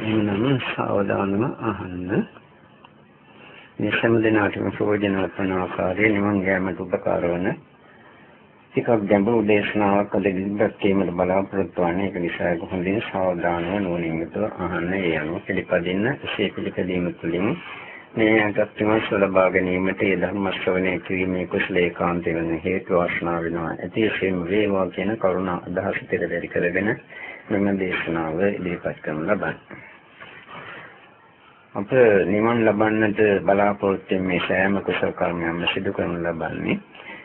එනම් සාවධානව අහන්න. මේ හැම දිනකටම ප්‍රයෝජනවත් වන ආකාරයේ නිවන් යාමට උපකාර වන ටිකක් ගැඹුරු දේශනාවක් අද ඉදිරිපත් කිරීමට බලාපොරොත්තු වන්නේ ඒක නිසා කොහොමදින් සාවධානව නුවණින් යුතුව අහන්න ඒ අනුව පිළිපදින්න එසේ පිළිපදීම තුළින් මේ අගත්‍යමස් ලබා ගැනීමට ඒ ධර්ම ශ්‍රවණය කිරීමේ කුසලයේ කාන්තේ වෙන හේතු වාසනා වෙනවා. ඇතිසෙම වේවා කියන කරුණා අදහස පෙරදරි කරගෙන මෙම දේශනාව ඉදිරිපත් කරනු ලබන්නේ. අප නිවන් ලබන්නට බලාපොරොත්තු මේ සෑම කුසල කර්මයක්ම සිදු කරනු ලබන්නේ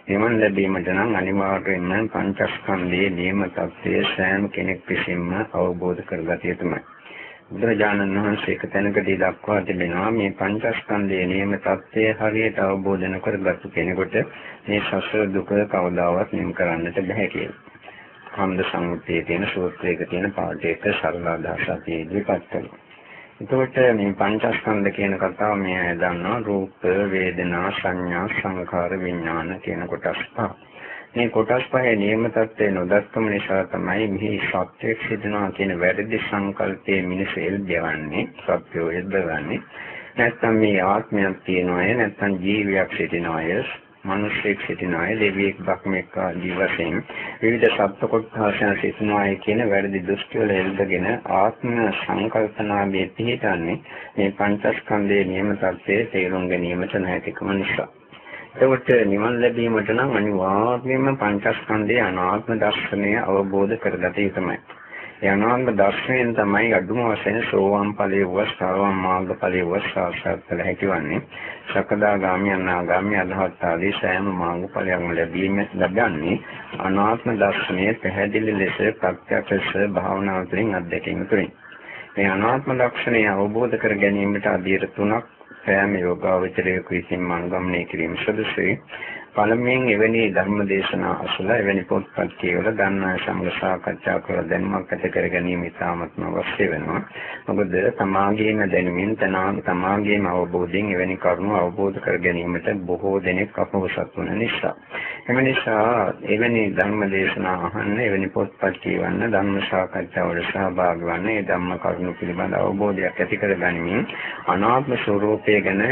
නිවන් ලැබීමට නම් අනිවාර්යයෙන්ම පංචස්කන්ධයේ නියම තත්ත්වය සෑම කෙනෙක් විසින්ම අවබෝධ කරගත යුතුමයි. බුදුරජාණන් වහන්සේ එක තැනකදී දක්වා තිබෙනවා මේ පංචස්කන්ධයේ නියම තත්ත්වය හරියට අවබෝධ නොකරගත්තු කෙනෙකුට මේ සසර දුක කවදාවත් නිම කරන්නට බැහැ කියලා. කන්ද සංයුත්තේ තියෙන සූත්‍රයක තියෙන පාඩයක සරල අදහසක් ඉදිරිපත් කරනවා. එතකොට මේ පංචස්කන්ධ කියන කතාව මේ දන්නවා රූප වේදනා සංඥා සංඛාර විඥාන කියන කොටස් පහ. මේ කොටස් පහේ නියම තත්ත්වය නොදක්කම නිසා තමයි මෙහි සත්‍යයක් සිදෙනවා කියන වැරදි සංකල්පයේ මිනිස්සු එල්බවන්නේ සත්‍යෝ එල්බවන්නේ. නැත්නම් මේ ආත්මයක් තියෙනවය නැත්නම් ජීවියක් සිටිනවය මිනිස්සෙක් සිටින අය දෙවියෙක් බ්‍රහ්මෙක් ආදී වශයෙන් විවිධ සත්ත්ව කොටසයන් සිටින අය කියන වැරදි දෘෂ්ටි වල එල්බගෙන ආත්ම සංකල්පනාවේ පිහිටන්නේ මේ පංචස්කන්ධයේ නියම තත්ත්වයේ තේරුම් ගැනීමට නැතිකම නිසා. එතකොට නිවන් ලැබීමට නම් අනිවාර්යයෙන්ම පංචස්කන්ධයේ අනාත්ම දර්ශනය අවබෝධ කරගත යුතුමයි. ඒ අනාත්ම දර්ශනයෙන් තමයි අදුම වශයෙන් සෝවාන් ඵලයේ වස්තාවන් මාර්ග ඵලයේ වස්තාසත් කළ හැකිවන්නේ. සකදාගාමී අනාගාමී අරහත් ආදී සෑම මාර්ග ඵලයන්ම ලැබීම ලැබන්නේ අනාත්ම දර්ශනයේ පැහැදිලි ලෙස ප්‍රත්‍යක්ෂ භාවනාව තුළින් අත්දැකීම තුළින්. මේ අනාත්ම ලක්ෂණය අවබෝධ කර ගැනීමට අධීර තුනක් සෑම යෝගාවචරයක විසින් මනගමනය කිරීම සුදුසුයි. පළමුවෙන් එවැනි ධර්ම දේශනා අසලා එවැනි පොත්පත් කියවලා ගන්න සමග සාකච්ඡා කරලා දැනුමක් ඇති කර ගැනීම ඉතාමත්ම අවශ්‍ය වෙනවා. මොකද තමාගේම දැනුමින් තමාගේම අවබෝධයෙන් එවැනි කරුණු අවබෝධ කර ගැනීමට බොහෝ දෙනෙක් අපවසත් වන නිසා. එම නිසා එවැනි ධර්ම දේශනා අහන්න, එවැනි පොත්පත් කියවන්න, ධර්ම සාකච්ඡාවල සහභාගී වන්න, ඒ ධම්ම කරුණු පිළිබඳ අවබෝධයක් ඇති කර ගැනීම අනාත්ම ස්වરૂපය ගැන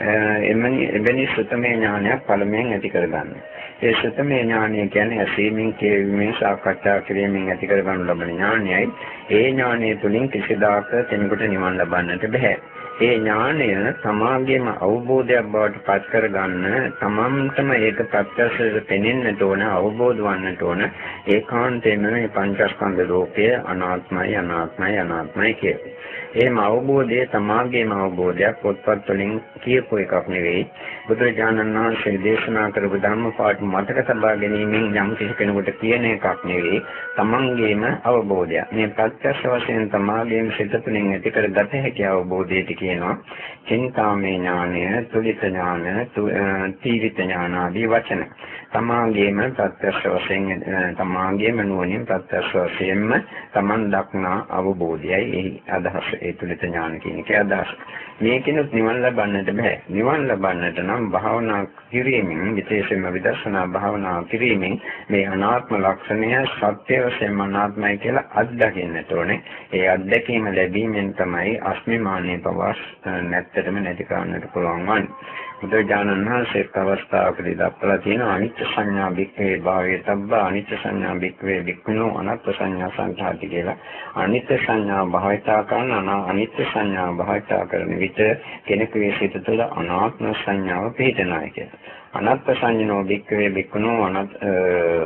එමනි එබැනි සුතමේ ඥානයක් පළමුවෙන් ඇති කරගන්න. ඒ සුතමේ ඥානය කියන්නේ ඇසීමෙන් කියවීමෙන් සාකච්ඡා කිරීමෙන් ඇති කරගන්න ලබන ඥානයයි. ඒ ඥානය තුලින් කිසිදාක කෙනෙකුට නිවන් ලබන්නට බෑ. ඒ ඥානය සමාගයේම අවබෝධයක් බවට පත් කරගන්න තමන්ටම ඒක ප්‍රත්‍යක්ෂව පෙනෙන්නට ඕන අවබෝධ වන්නට ඕන ඒකාන්තයෙන්ම මේ පංචස්කන්ධ ලෝකය අනාත්මයි අනාත්මයි අනාත්මයි කියන්නේ. එහෙම අවබෝධය තමාගේම අවබෝධයක් පොත්පත් වලින් කියපු එකක් නෙවෙයි. බුදුරජාණන් වහන්සේ දේශනා කරපු ධර්ම පාඩු මතක තබා ගැනීමෙන් යම් කිසි කෙනෙකුට කියන එකක් නෙවෙයි. තමන්ගේම අවබෝධය. මේ ප්‍රත්‍යක්ෂ වශයෙන් තමාගේම සිත තුළින් ඇති කරගත හැකි අවබෝධයට කියනවා. චින්තාමේ ඥානය, තුලිත ඥාන, තීවිත ඥාන ආදී වචන. තමාගේම ප්‍රත්‍යක්ෂ වශයෙන් තමාගේම නුවණින් ප්‍රත්‍යක්ෂ වශයෙන්ම තමන් දක්නා අවබෝධයයි එහි අදහස. ඒ තුලිත ඥාන කියන එකේ අදහස. මේකිනුත් නිවන් ලබන්නට බෑ. නිවන් ලබන්නට නම් භාවනා කිරීමෙන් විශේෂයෙන්ම විදර්ශනා භාවනා කිරීමෙන් මේ අනාත්ම ලක්ෂණය සත්‍ය වශයෙන්ම අනාත්මයි කියලා අත්දකින්නට ඕනේ. ඒ අත්දැකීම ලැබීමෙන් තමයි අස්මිමානීය පවස් නැත්තටම නැති කරන්නට පුළුවන් වන්නේ. බුදුරජාණන් වහන්සේ අවස්ථාවකදී දක්වලා තියෙන අනිත්‍ය සංඥා වික්‍රේ භාවයේ තබ්බා අනිත්‍ය සංඥා වික්‍රේ වික්ඛුනෝ අනත්ත් සංඥා සංඛාති කියලා. අනිත්‍ය සංඥා භාවිතා කරන අනිත්‍ය සංඥා භාවිතා කරන විට කෙනෙකුගේ සිත තුළ අනාත්ම සංඥාව පිහිටනවා කියලා. අනත්ත් සංඥෝ වික්‍රේ වික්ඛුනෝ අනත්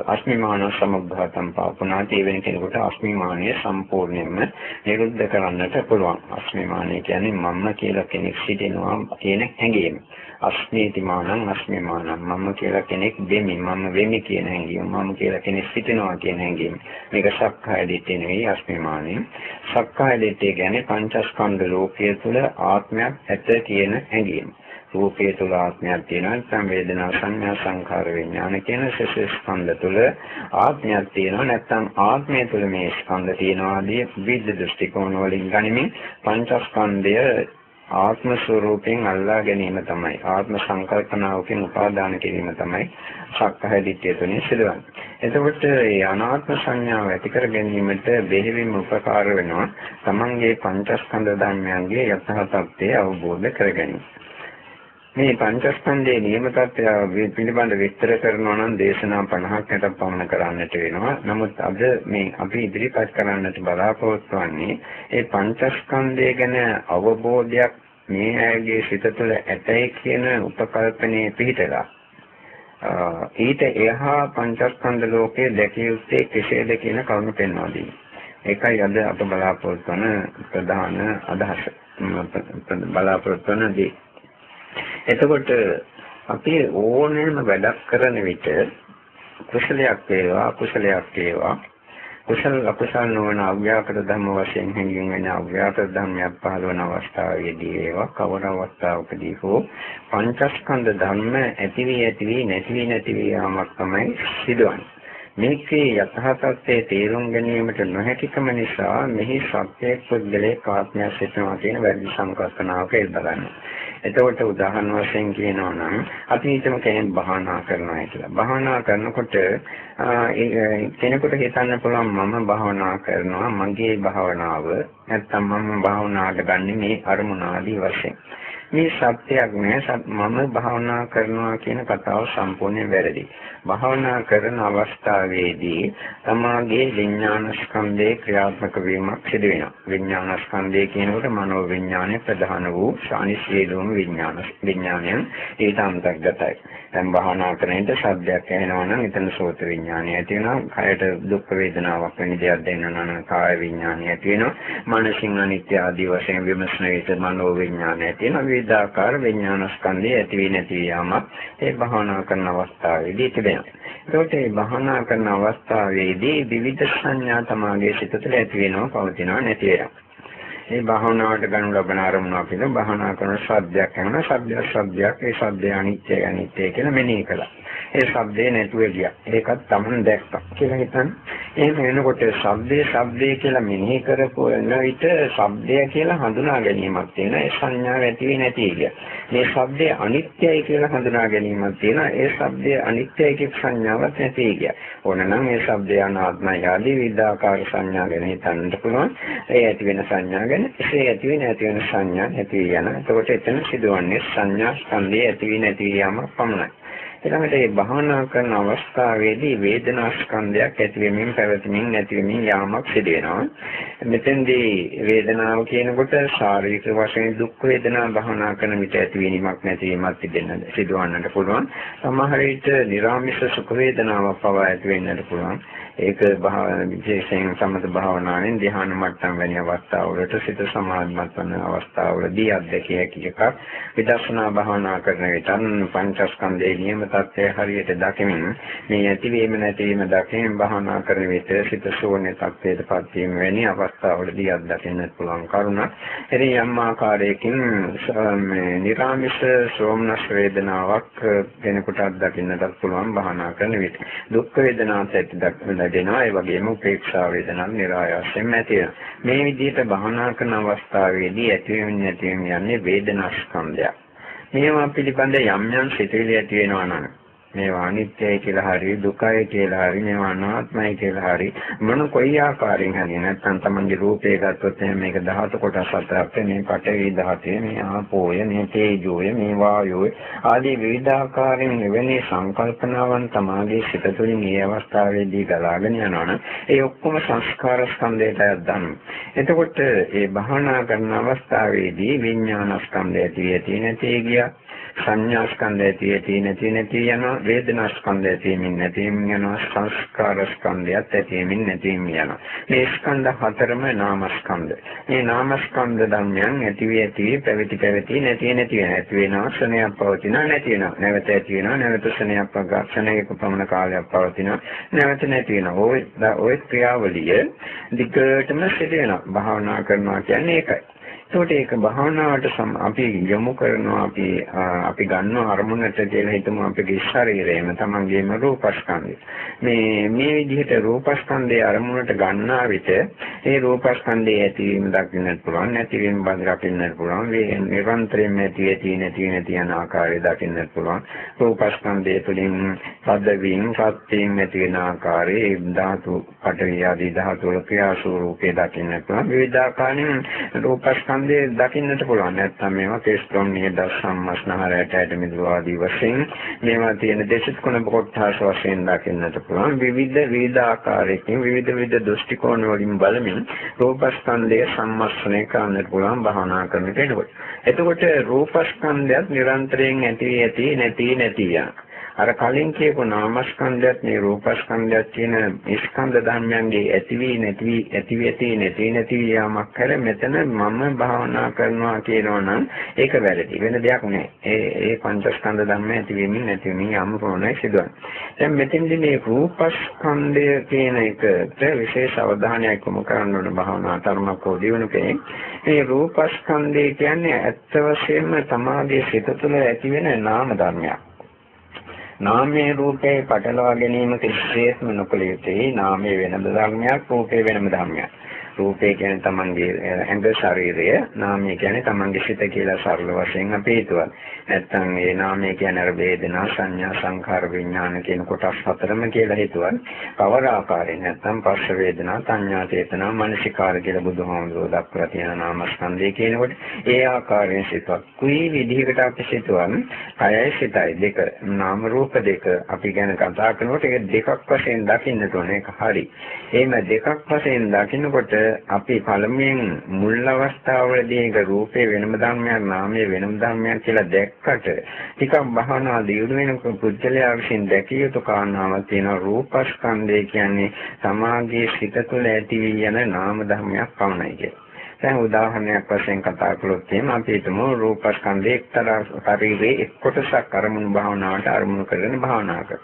අස්මිමාන සමුද්ධාතම් පාපුනාති වෙන කෙනෙකුට අස්මිමානය සම්පූර්ණයෙන්ම නිරුද්ධ කරන්නට පුළුවන්. අස්මිමානය කියන්නේ මම කියලා කෙනෙක් සිටිනවා කියන හැඟීම. අස්මීතිමානං අස්මිමානං. මම කියලා කෙනෙක් දෙමි. මම වෙමි කියන හැඟීම. මම කියලා කෙනෙක් සිටිනවා කියන හැඟීම. මේක සක්කාය දිට්ඨිය නෙවෙයි අස්මිමානෙ සක්කාය දිට්ඨිය කියන්නේ පංචස්කන්ධ ලෝකයේ තුල ආත්මයක් ඇත කියන හැඟීම. රූපයේ තුල ආත්මයක් තියෙනවා සංවේදනා සංඥා සංඛාර විඥාන කියන සසස් ස්කන්ධ තුල ආත්මයක් තියෙනවා නැත්නම් ආත්මය තුල මේ ස්කන්ධ තියෙනවා ආදී විවිධ දෘෂ්ටි කෝණ වලින් ගනිමින් පංචස්කන්ධය ආත්ම ස්වરૂපයෙන් අල්ලා ගැනීම තමයි ආත්ම සංකල්පනාවකින් උපාදාන කිරීම තමයි සක්කාය දිට්ඨිය තුනේ සිදුවන්නේ. එතකොට මේ අනාත්ම සංඥාව ඇති කර ගැනීමට බෙහෙවින්ම උපකාර වෙනවා තමන්ගේ පංචස්කන්ධ ධර්මයන්ගේ යථා තත්ත්වය අවබෝධ කර ගැනීම. මේ පංචස්කන්ධයේ නියම තත්ත්වය පිළිබඳ විස්තර කරනවා නම් දේශනා 50කට පමණ කරන්නට වෙනවා. නමුත් අද මේ අපි ඉදිරිපත් කරන්නට බලාපොරොත්තු වෙන්නේ මේ පංචස්කන්ධය ගැන අවබෝධයක් මේ ඇගේ සිත තුළ ඇතයි කියන උපකල්පනයේ පිහිටලා ඊට එහා පංචස්කන්ධ ලෝකයේ දැකිය යුත්තේ කෙසේද කියන කරුණු පෙන්වා දීම. ඒකයි අද අප බලාපොරොත්තු වන ප්‍රධාන අදහස. බලාපොරොත්තු වන දේ. එතකොට අපි ඕනෑම වැඩක් කරන විට කුසලයක් වේවා අකුසලයක් වේවා කුසල අකුසල නොවන අව්‍යාකෘත ධර්ම වශයෙන් හැඟීම් වෙන අව්‍යාකෘත ධර්මයක් පහළ වන අවස්ථාවේදී ඒවා කවර අවස්ථාවකදී හෝ පංචස්කන්ධ ධර්ම ඇති වී ඇති වී නැති වී නැති වී යාමක් තමයි සිදුවන්නේ. මේකේ යථාර්ථයේ තේරුම් ගැනීමට නොහැකිකම නිසා මෙහි සත්‍යයේ පුද්ගලයේ කාත්මයක් සිටිනවා කියන වැරදි සංකල්පනාවක එල්බගන්නවා. එතකොට උදාහරණ වශයෙන් කියනවා නම් අපි හිතමු කෙනෙක් භාවනා කරනවා කියලා. භාවනා කරනකොට කෙනෙකුට හිතන්න පුළුවන් මම භාවනා කරනවා මගේ භාවනාව නැත්තම් මම භාවනාවට ගන්න මේ අරමුණ ආදී වශයෙන්. මේ සත්‍යයක් නෑ මම භාවනා කරනවා කියන කතාව සම්පූර්ණයෙන් වැරදි. භාවනා කරන අවස්ථාවේදී තමාගේ විඥාන ස්කන්ධේ ක්‍රියාත්මක වීමක් සිදු වෙනවා. විඥාන ස්කන්ධය කියනකොට මනෝ විඥානය ප්‍රධාන වූ ශානිශීලෝම විඥාන විඥානයන් ඊට අන්තර්ගතයි. දැන් භාවනා කරනකොට ශබ්දයක් ඇහෙනවා නම් එතන සෝත විඥානය ඇති වෙනවා. කයට දුක් වේදනාවක් වෙන දෙයක් දැනෙනවා නම් කාය විඥානය ඇති වෙනවා. මනසින් අනිත්‍ය ආදී වශයෙන් විමසන විට මනෝ විඥානය ඇති වෙනවා. විවිධාකාර විඥාන ස්කන්ධය ඇති වී නැති යාමක් ඒ භාවනා කරන අවස්ථාවේදී තිබෙනවා. ඒකට මේ භාවනා කරන අවස්ථාවේදී විවිධ සංඥා තමාගේ සිත තුළ ඇති වෙනවා පවතිනවා නැති වෙනවා. මේ භාවනාවට ගනු ලබන අරමුණ අපිට භාවනා කරන ශබ්දයක් වෙනවා ශබ්දයක් ශබ්දයක් ඒ ශබ්දය අනිත්‍යයි අනිත්‍යයි කියලා මෙනෙහි කළා. ඒ ශබ්දේ නැතුව ගියා. ඒකත් Taman දැක්කා කියලා හිතන්න. එහෙම වෙනකොට ශබ්දේ ශබ්දේ කියලා මෙනෙහි කරපු විට ශබ්දය කියලා හඳුනා ගැනීමක් තියෙනවා. ඒ සංඥාව ඇති වෙන්නේ නැති එක. මේ ශබ්දේ අනිත්‍යයි කියලා හඳුනා ගැනීමක් තියෙනවා. ඒ ශබ්දේ අනිත්‍යයි කියන සංඥාවක් නැති එක. ඕනනම් මේ ශබ්දය අනාත්මයි ආදී විවිධාකාර සංඥා ගැන හිතන්නත් පුළුවන්. ඒ ඇති වෙන සංඥා ගැන ඒ ඇති වෙන ඇති වෙන සංඥා ඇති යන. එතකොට එතන සිදුවන්නේ සංඥා ස්කන්ධයේ ඇති වෙන නැති යාමක් පමණයි. ඊළඟට මේ භාවනා කරන අවස්ථාවේදී වේදනා ස්කන්ධයක් ඇති වෙමින් පැවතෙමින් නැති වෙමින් යාමක් සිදු වෙනවා. මෙතෙන්දී වේදනාව කියනකොට ශාරීරික වශයෙන් දුක් වේදනා භාවනා කරන විට ඇතිවීමක් නැතිවීමක් තිබෙන්න සිදුවන්නට පුළුවන්. සමහර විට නිරාමිෂ සුඛ වේදනාවක් පවා ඇති වෙන්නට පුළුවන්. ඒක විශේෂයෙන් සමත භාවනාවෙන් ධ්‍යාන මට්ටම් වැනි අවස්ථාවලට සිත සමාධිමත් වන අවස්ථාවලදී අධ්‍යක්ෂය හැකි එකක් විදර්ශනා භාවනා කරන විට පංචස්කන්ධයේ නියම තත්ත්වය හරියට දකිමින් මේ ඇතිවීම නැතිවීම දකිමින් භාවනා කරන විට සිත ශූන්‍ය තත්ත්වයටපත් වීම වැනි අවස්ථාවලදී අත්දකින්නට පුළුවන් කරුණක්. එරි යම් ආකාරයකින් මේ නිරාමිෂ සෝමනස් වේදනාවක් කෙනෙකුට අත්දකින්නට පුළුවන් භාවනා කරන විට. දුක් වේදනාවක් ඇති ලැබෙනවා ඒ වගේම උපේක්ෂා වේදනාවක් નિરાයාසයෙන් ඇති වෙනවා මේ විදිහට භවනා කරන අවස්ථාවේදී ඇතිවෙමින් නැතිවෙමින් යන්නේ වේදනා ස්කන්ධයක් මේවා පිළිබඳ යම් යම් සිතුවිලි ඇති වෙනවා නම් මේවා අනිත්‍යයි කියලා හරි දුකයි කියලා හරි මේවා අනාත්මයි කියලා හරි මොන කොයි ආකාරයෙන් හරි නැත්නම් තමන්ගේ රූපය ගත්තොත් මේක ධාතු කොටස් හතරක් මේ පඨවි ධාතය මේ ආපෝය මේ තේජෝය මේ වායෝය ආදී විවිධ ආකාරයෙන් එවැනි සංකල්පනාවන් තමාගේ සිත තුළින් මේ අවස්ථාවේදී ගලාගෙන යනවනම් ඒ ඔක්කොම සංස්කාර ස්කන්ධයට අයද්දම් එතකොට ඒ භාවනා කරන අවස්ථාවේදී විඥාන ස්කන්ධය ඇති ඇති නැති ගියා. සංඥා ස්කන්ධය ඇති නැති නැති යනවා වේදනා ස්කන්ධය ඇතිමින් නැතිමින් යනවා සංස්කාර ස්කන්ධයත් ඇතිමින් නැතිමින් යනවා මේ ස්කන්ධ හතරම නාමස්කන්ධ මේ නාමස්කන්ධ ධර්මයන් ඇති වී ඇති වී පැවති පැවති නැති නැති වෙන ඇති වෙනවා ක්ෂණයක් පවතිනවා නැති වෙනවා නැවත ඇති වෙනවා නැවත ක්ෂණයක් ක්ෂණයක පමණ කාලයක් පවතිනවා නැවත නැති වෙනවා ওই ওই ක්‍රියාවලිය දිගටම සිදු වෙනවා භාවනා කරනවා කියන්නේ ඒකයි ඒකට ඒක භාවනාවට අපි යොමු කරනවා අපි අපි ගන්නවා අරමුණට කියලා හිතමු අපේ ශරීරයම තමන්ගේම රූපස්කන්ධය. මේ මේ විදිහට රූපස්කන්ධයේ අරමුණට ගන්නා විට ඒ රූපස්කන්ධයේ ඇතිවීම දකින්නට පුළුවන් නැතිවීම බඳ දකින්නට පුළුවන් මේ නිරන්තරයෙන්ම ඇති ඇති නැති නැති යන ආකාරය දකින්නට පුළුවන් රූපස්කන්ධය තුළින් පදවීම සත්‍යයෙන් ඇති වෙන ආකාරයේ ධාතු පඨවි ආදී ධාතු වල ක්‍රියා ස්වරූපේ දකින්නට පුළුවන් විවිධාකාරයෙන් රූපස්කන්ධය දකින්නට පුළුවන් නැත්නම් මේවා කේස්තොන් නියද සම්මස්නහරයට ඇට මිදුව ආදී වශයෙන් මේවා තියෙන දේශිත කුණ කොටස් වශයෙන් දකින්නට පුළුවන් විවිධ විවිධ ආකාරයකින් විවිධ විවිධ දෘෂ්ටි කෝණ වලින් බලමින් රූපස්කන්ධය සම්මස්නය කරන්නට පුළුවන් භාවනා කරන කෙනෙකුට. එතකොට රූපස්කන්ධයත් නිරන්තරයෙන් ඇති ඇති නැති නැති යනවා. අර කලින් කියපු නාමස්කන්ධයත් මේ රූපස්කන්ධයත් කියන ස්කන්ධ ධර්මයන්ගේ ඇති වී නැති වී ඇති වෙති නැති නැති යාමක් කර මෙතන මම භාවනා කරනවා කියනවා නම් ඒක වැරදි. වෙන දෙයක් නෑ ඒ ඒ පංචස්කන්ධ ධර්ම ඇති වෙමින් නැති වෙමින් යාම ප්‍රෝණය සිදුවන්නේ දැන් මෙතෙන්දී මේ රූපස්කන්ධය කියන එකට විශේෂ අවධානයක් යොමු කරන්න ඕන භාවනා ධර්මක දිනු කෙනෙක්. මේ රූපස්කන්ධය කියන්නේ ඇත්ත වශයෙන්ම තමාගේ සිත තුළ ඇති වෙන නාම ධර්මයක්. නාමයේ රූපේ පටලවා ගැනීම කිසිසේත්ම නොකළ යුතුයි. නාමයේ වෙනම ධර්මයක්, රූපේ වෙනම ධර්මයක්. රූපේ කියන්නේ තමන්ගේ ඇඟ ශරීරය නාමය කියන්නේ තමන්ගේ සිත කියලා සරල වශයෙන් අපි හිතුවා. නැත්තම් ඒ නාමය කියන්නේ අර වේදනා සංඥා සංඛාර විඥාන කියන කොටස් හතරම කියලා හිතුවා. කවර ආකාරයෙන් නැත්තම් පස්ස වේදනා සංඥා චේතනා මනසිකාර කියලා බුදුහාමුදුරුවෝ දක්වලා තියෙන නාමස්කන්ධය කියනකොට ඒ ආකාරයෙන් සිතුවා. කුයි විදිහකට අපි සිතුවා කයයි සිතයි දෙක නාම රූප දෙක අපි ගැන කතා කරනකොට ඒක දෙකක් වශයෙන් දකින්නට ඕනේ. ඒක හරි. එහෙම දෙකක් වශයෙන් දකින්නකොට අපි පළමුවෙන් මුල් අවස්ථාවවලදී ඒක රූපේ වෙනම ධර්මයක් නාමයේ වෙනම ධර්මයක් කියලා දැක්කට ටිකක් භවනා දියුණු වෙනකොට පුද්ගලයා විසින් දැකිය යුතු කාරණාවක් තියෙනවා රූපස්කන්ධය කියන්නේ සමාගයේ සිත තුළ ඇති වී යන නාම ධර්මයක් පමණයි කියලා. දැන් උදාහරණයක් වශයෙන් කතා කළොත් එහෙනම් අපි හිතමු රූපස්කන්ධයේ එක්තරා ශරීරයේ එක් කොටසක් අරමුණු භාවනාවට අරමුණු කරගෙන භාවනා කර.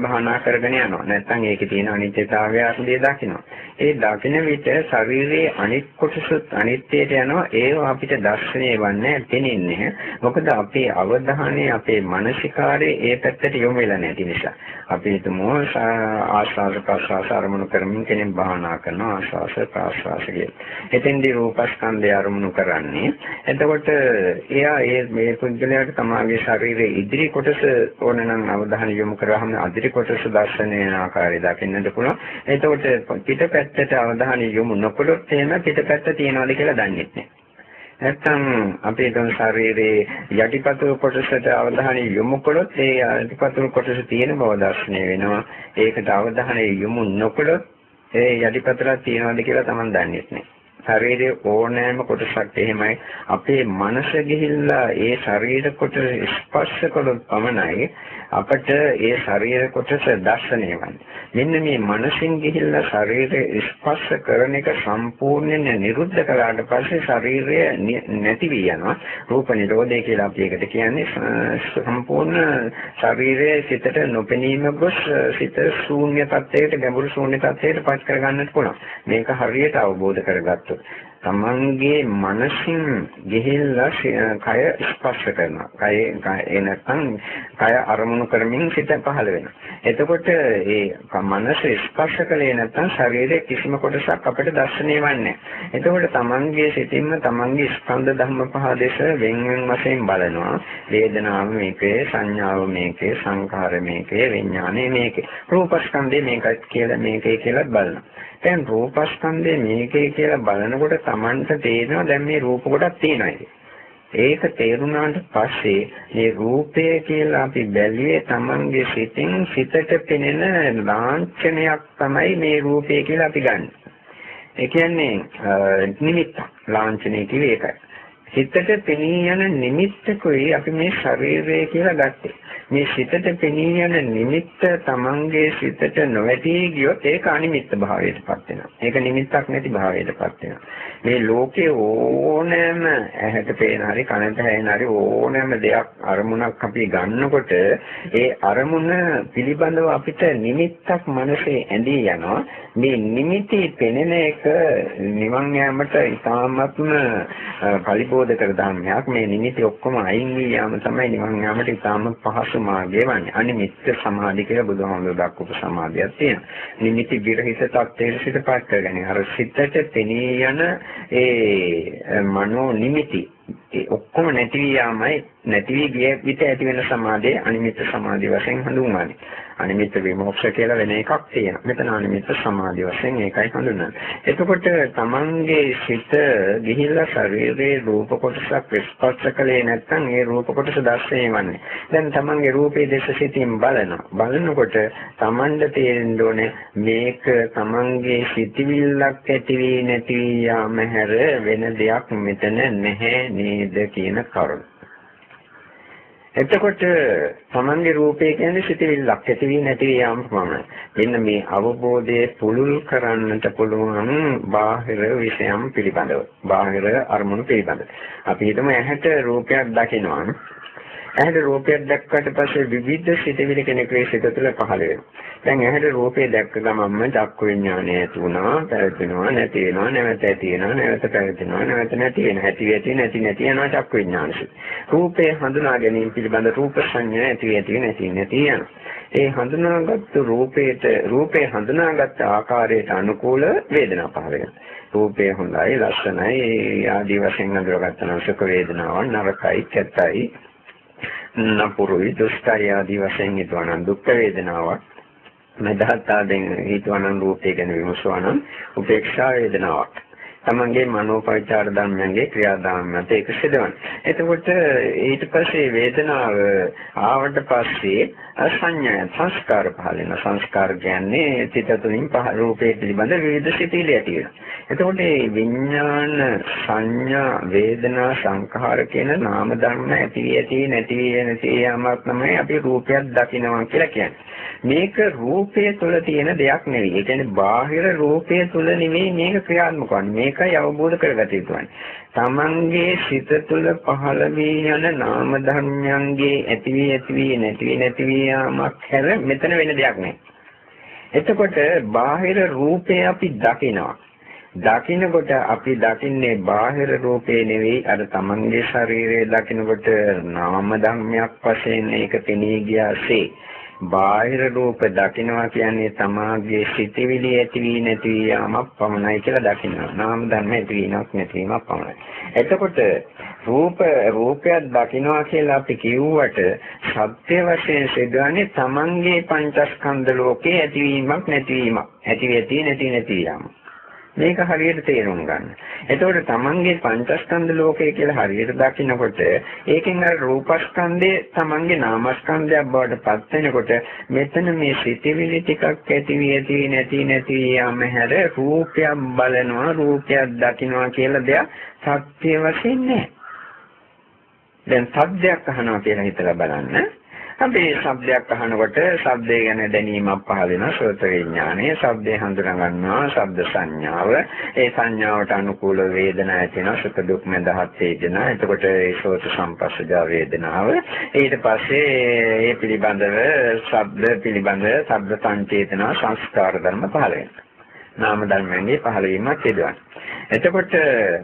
භාවනා කරගෙන යනවා. නැත්නම් ඒකේ තියෙන අනිත්‍යතාවය අර්ථය දකිනවා. ඒ දකින විට ශරීරයේ අනිත් කොටසත් අනිත්‍යයට යනවා. ඒව අපිට දැర్శණය වන්නේ පෙනෙන්නේ. මොකද අපේ අවධානය අපේ මානසිකාරයේ ඒ පැත්තට යොමු වෙලා නැති නිසා. අපි හිතමු ආස්වාද ප්‍රසආස අරමුණු කරමින් කෙනෙක් භාවනා කරනවා ආස්වාද ප්‍රසආස කියලා. එතෙන්දී රූපස්කන්ධය අරමුණු කරන්නේ. එතකොට එයා ඒ මේ පුද්ගලයාට තමාගේ ශරීරයේ ඉදිරි කොටස ඕනනම් අවධානය යොමු කරාම අදිරි කොටස දැర్శණය ආකාරය දකින්නට පුළුවන්. එතකොට පිටපැත්තට අවධානය යොමු නොකළොත් එහෙම පිටපැත්ත තියනවාද කියලා දන්නේ නැහැ. නැත්තම් අපේ තම ශරීරයේ යටිපතුල් කොටසට අවධානය යොමු කළොත් ඒ යටිපතුල් කොටස තියෙන බව දැర్శණය වෙනවා. ඒකට අවධානය යොමු නොකළොත් ඒ යටිපතුලක් තියෙනවද කියලා Taman දන්නේ නැහැ. ශරීරයේ ඕනෑම කොටසක් එහෙමයි අපේ මනස ගිහිල්ලා ඒ ශරීර කොටස ස්පර්ශ කළොත් පමණයි අපට ඒ ශරීර කොටස දැర్శණය වෙන්නේ. මෙන්න මේ මනසින් ගිහිල්ලා ශරීරය ස්පර්ශ කරන එක සම්පූර්ණයෙන් නිරුද්ධ කළාට පස්සේ ශරීරය නැති වී යනවා. රූප නිරෝධය කියලා අපි ඒකට කියන්නේ සම්පූර්ණ ශරීරයේ සිතට නොපෙනීම ගොස් සිත ශූන්‍ය තත්ත්වයකට ගැඹුරු ශූන්‍ය තත්ත්වයකට පත් කරගන්නත් පුළුවන්. මේක හරියට අවබෝධ කරගත්තොත් තමන්ගේ මනසින් ගිහිල්ලා කය ස්පර්ශ කරනවා. කය ඒ නැත්නම් කය අරමුණු කරමින් සිත පහළ වෙනවා. එතකොට ඒ මනස ස්පර්ශ කලේ නැත්නම් ශරීරයේ කිසිම කොටසක් අපිට දැర్శණය වෙන්නේ එතකොට තමන්ගේ සිතින්ම තමන්ගේ ස්කන්ධ ධර්ම පහ දෙස වෙන වෙන වශයෙන් බලනවා. වේදනාව මේකේ, සංඥාව මේකේ, සංඛාර මේකේ, විඥානය මේකේ. රූපස්කන්ධය මේකයි කියලා මේකේ කියලා බලනවා. දැන් රූපස්කන්ධය මේකේ කියලා බලනකොට Tamanට තේරෙනවා දැන් මේ රූප කොටක් තියෙනවා ඒක තේරුණාට පස්සේ මේ රූපය කියලා අපි බැලුවේ Tamanගේ සිතින් සිතට පෙනෙන ලාංඡනයක් තමයි මේ රූපය කියලා අපි ගන්න. ඒ කියන්නේ නිමිත්ත ලාංඡනය කිව්වේ ඒකයි. හිතට පෙනී යන නිමිත්තකුයි අපි මේ ශරීරය කියලා ගත්තේ. මේ සිතට පෙනී යන නිමිත්ත Tamange සිතට නොවැටී ගියොත් ඒක අනිමිත්ත භාවයටපත් වෙනවා. ඒක නිමිත්තක් නැති භාවයටපත් වෙනවා. මේ ලෝකේ ඕනෑම ඇහැට පේන හරි කනට ඇහෙන හරි ඕනෑම දෙයක් අරමුණක් අපි ගන්නකොට ඒ අරමුණ පිළිබඳව අපිට නිමිත්තක් මනසේ ඇඳී යනවා. මේ නිමිති පෙනෙන එක නිවන් යාමට ඉතාමත්ම පරිබෝධ කර ධර්මයක්. මේ නිමිති ඔක්කොම අයින් වී යාම තමයි නිවන් යාමට ඉතාම පහසු පහසු මාර්ගය වන්නේ. අනිමිත්ත සමාධි කියලා බුදුහාමුදුරුවෝ දක්වපු සමාධියක් තියෙනවා. නිමිති විරහිත තත්ත්වයට සිතපත් කරගන්නේ. අර සිතට පෙනී යන ඒ මනෝ නිමිති ඒ ඔක්කොම නැති යාමයි නැති වී ගිය විට ඇති වෙන සමාධිය අනිමිත්ත සමාධිය වශයෙන් හඳුන්වන්නේ. අනිමිත්ත විමෝක්ෂ කියලා වෙන එකක් තියෙනවා. මෙතන අනිමිත්ත සමාධිය වශයෙන් ඒකයි හඳුන්වන්නේ. එතකොට තමන්ගේ සිත ගිහිල්ලා ශරීරයේ රූප කොටසක් ස්පර්ශ කළේ නැත්නම් ඒ රූප කොටස දැස්සේ වන්නේ. දැන් තමන්ගේ රූපේ දෙස සිතින් බලනවා. බලනකොට තමන්ට තේරෙන්න ඕනේ මේක තමන්ගේ සිතිවිල්ලක් ඇති වී නැති යාම හැර වෙන දෙයක් මෙතන නැහැ නේද කියන කරුණ. එතකොට තමන්ගේ රූපය කියන්නේ සිතිවිල්ලක් ඇති වී නැති වී යාම පමණයි. මෙන්න මේ අවබෝධයේ පුළුල් කරන්නට පුළුවන් බාහිර විෂයම් පිළිබඳව. බාහිර අරමුණු පිළිබඳව. අපි හිතමු ඇහැට රූපයක් දකිනවා. ඇහැට රූපයක් දැක්කට පස්සේ විවිධ සිතිවිලි කෙනෙකුගේ සිත තුළ පහළ වෙනවා. දැන් ඇහැට රූපේ දැක්ක ගමන්ම චක්කු විඥානය ඇති වුණා, පැවතුණා, නැති වෙනවා, නැවත ඇති වෙනවා, නැවත පැවතුණා, නැවත නැති වෙනවා. ඇති ඇති නැති නැති යනවා චක්කු විඥානසි. රූපේ හඳුනා ගැනීම පිළිබඳ රූප සංඥා ඇති ඇති නැති නැති යනවා. ඒ හඳුනාගත් රූපේට රූපේ හඳුනාගත් ආකාරයට අනුකූල වේදනා පහළ වෙනවා. රූපය හොඳයි, ලස්සනයි, ආදී වශයෙන් අඳුරගත්ත සුඛ වේදනාවක් නරකයි, කැතයි, නපුරුයි. දුෂ්කරය ආදී වශයෙන් හිතවනම් දුක් වේදනාවක්. මදහත් ආදෙන් හිතවනම් රූපය ගැන විමසවනම් උපේක්ෂා වේදනාවක්. තමන්ගේ මනෝපවිචාර ධර්මයන්ගේ ක්‍රියාදාම මත ඒක සිදවන්නේ. එතකොට ඊට පස්සේ වේදනාව ආවට පස්සේ අසඤ්ඤය සංස්කාර පහළ වෙන සංස්කාර කියන්නේ සිත තුළින් පහ රූපේ පිළිබඳ විවිධ සිතිවිලි ඇති වෙනවා. එතකොට මේ විඥාන සංඥා වේදනා සංඛාර කියන නාම ධර්ම ඇති වී ඇති නැති වී නැති යාමක් තමයි අපි රූපයක් දකිනවා කියලා කියන්නේ. මේක රූපය තුළ තියෙන දෙයක් නෙවෙයි. ඒ කියන්නේ බාහිර රූපය තුළ නෙවෙයි මේක ක්‍රියාත්මක වන්නේ. මේකයි අවබෝධ කරගත යුතුයි. තමන්ගේ සිත තුළ පහළ වී යන නාම ධර්මයන්ගේ ඇති වී ඇති වී නැති වී නැති වී යාමක් හැර මෙතන වෙන දෙයක් නෑ. එතකොට බාහිර රූපේ අපි දකිනවා. දකින්නකොට අපි දකින්නේ බාහිර රූපේ නෙවෙයි අර තමන්ගේ ශරීරය දකින්නකොට නාම ධර්මයක් වශයෙන් ඒක පෙනී ගියාසේ බාහිර රූප දකිනවා කියන්නේ තමාගේ සිතිවිලි ඇති වී නැති යාමක් පමණයි කියලා දකිනවා. නාම ධර්ම ඇති වීමක් නැතිවීමක් පමණයි. එතකොට රූප රූපයක් දකිනවා කියලා අපි කිව්වට සත්‍ය වශයෙන් සිදුවන්නේ තමන්ගේ පංචස්කන්ධ ලෝකේ ඇතිවීමක් නැතිවීමක්. ඇති වෙති නැති නැති යාමක්. මේක හරියට තේරුම් ගන්න. එතකොට තමන්ගේ පංචස්කන්ධ ලෝකය කියලා හරියට දකිනකොට ඒකෙන් අර රූපස්කන්ධය තමන්ගේ නාමස්කන්ධයක් බවට පත් වෙනකොට මෙතන මේ සිතිවිලි ටිකක් ඇති වී ඇති නැති නැති යම හැර රූපයක් බලනවා රූපයක් දකිනවා කියලා දෙයක් සත්‍ය වශයෙන් නැහැ. දැන් සද්දයක් අහනවා කියලා හිතලා බලන්න. අපි ශබ්දයක් අහනකොට ශබ්දය ගැන දැනීමක් පහළ වෙනවා සෝත විඥානය ශබ්දය හඳුනා ගන්නවා ශබ්ද සංඥාව. ඒ සංඥාවට අනුකූල වේදනා ඇති වෙනවා සුඛ දුක් මඳහත් වේදනා. එතකොට ඒ සෝත සම්පස්සජා වේදනාව. ඊට පස්සේ ඒ පිළිබඳව ශබ්ද පිළිබඳව ශබ්ද සංචේතන සංස්කාර ධර්ම පහළ වෙනවා. නාම ධර්මයන්ගේ පහළ වීමක් සිදුවනවා එතකොට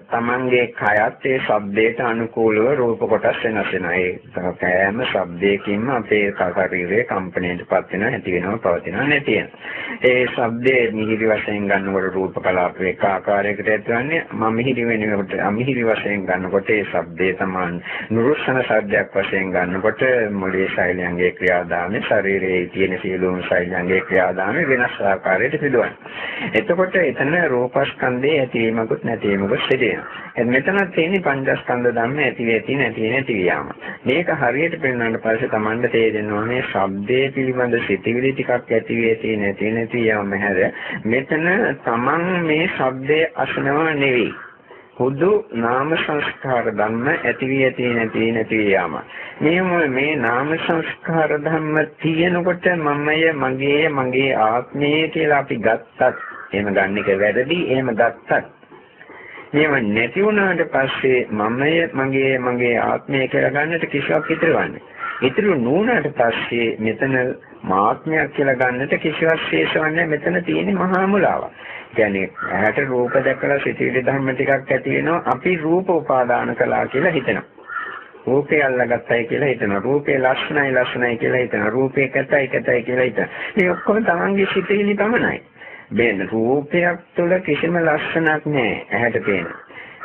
Tamange කයත් ඒ ශබ්දයට අනුකූලව රූප කොටස් වෙනස් වෙනවා. ඒ කෑම ශබ්දයකින්ම අපේ ශරීරයේ කම්පණයටපත් වෙනවා, ඇති වෙනවා, පවතිනවා, නැති වෙනවා. ඒ ශබ්දයේ මිහිරි වශයෙන් ගන්නකොට රූප කලාප එක ආකාරයකට ඇතිවන්නේ මම මිහිරි වෙනකොට අමිහිරි වශයෙන් ගන්නකොට ඒ ශබ්දයේ සමාන නුරුස්සන ශබ්දයක් වශයෙන් ගන්නකොට මොළයේ ශෛලයන්ගේ ක්‍රියාදාමය ශරීරයේ තියෙන සියලුම ශෛලයන්ගේ ක්‍රියාදාමය වෙනස් ආකාරයකට සිදුවනවා. එතකොට එතන රූපස්කන්ධයේ ඇතිවීමක මොකුත් නැති මොකද සිදෙනවා. එතන මෙතන තියෙන්නේ පංචස්කන්ධ ධර්ම ඇති වෙති නැති නැති යාම. මේක හරියට පෙන්වන්න පස්සේ Tamanda තේරෙන්න ඕනේ ශබ්දයේ පිළිබඳ සිතිවිලි ටිකක් ඇති වෙති නැති නැති යාම හැර මෙතන Taman මේ ශබ්දයේ අසනවා නෙවෙයි. හුදු නාම සංස්කාර ධර්ම ඇති වී ඇති නැති නැති යාම. මේ මේ නාම සංස්කාර ධර්ම තියෙනකොට මමය මගේ මගේ ආත්මය කියලා අපි ගත්තත් එහෙම ගන්න එක වැරදි. එහෙම ගත්තත් මේව නැති වුණාට පස්සේ මමය මගේ මගේ ආත්මය කියලා ගන්නට කිසිවක් ඉතිරවන්නේ. ඉතිරි නුණාට පස්සේ මෙතන මාත්මයක් කියලා ගන්නට කිසිවක් ශේෂවන්නේ මෙතන තියෙන මහා මුලාවක්. කියන්නේ ඇහැට රූප දැකලා සිතිවිලි ධර්ම ටිකක් ඇති වෙනවා අපි රූප උපාදාන කළා කියලා හිතනවා. රූපය අල්ලගත්තයි කියලා හිතනවා. රූපේ ලක්ෂණයි ලක්ෂණයි කියලා හිතනවා. රූපේ කැතයි කැතයි කියලා හිතනවා. මේ ඔක්කොම තමන්ගේ සිතිවිලි පමණයි. බෙන් රූපයක් තුළ කිසිම ලක්ෂණක් නැහැ ඇහැට පේන.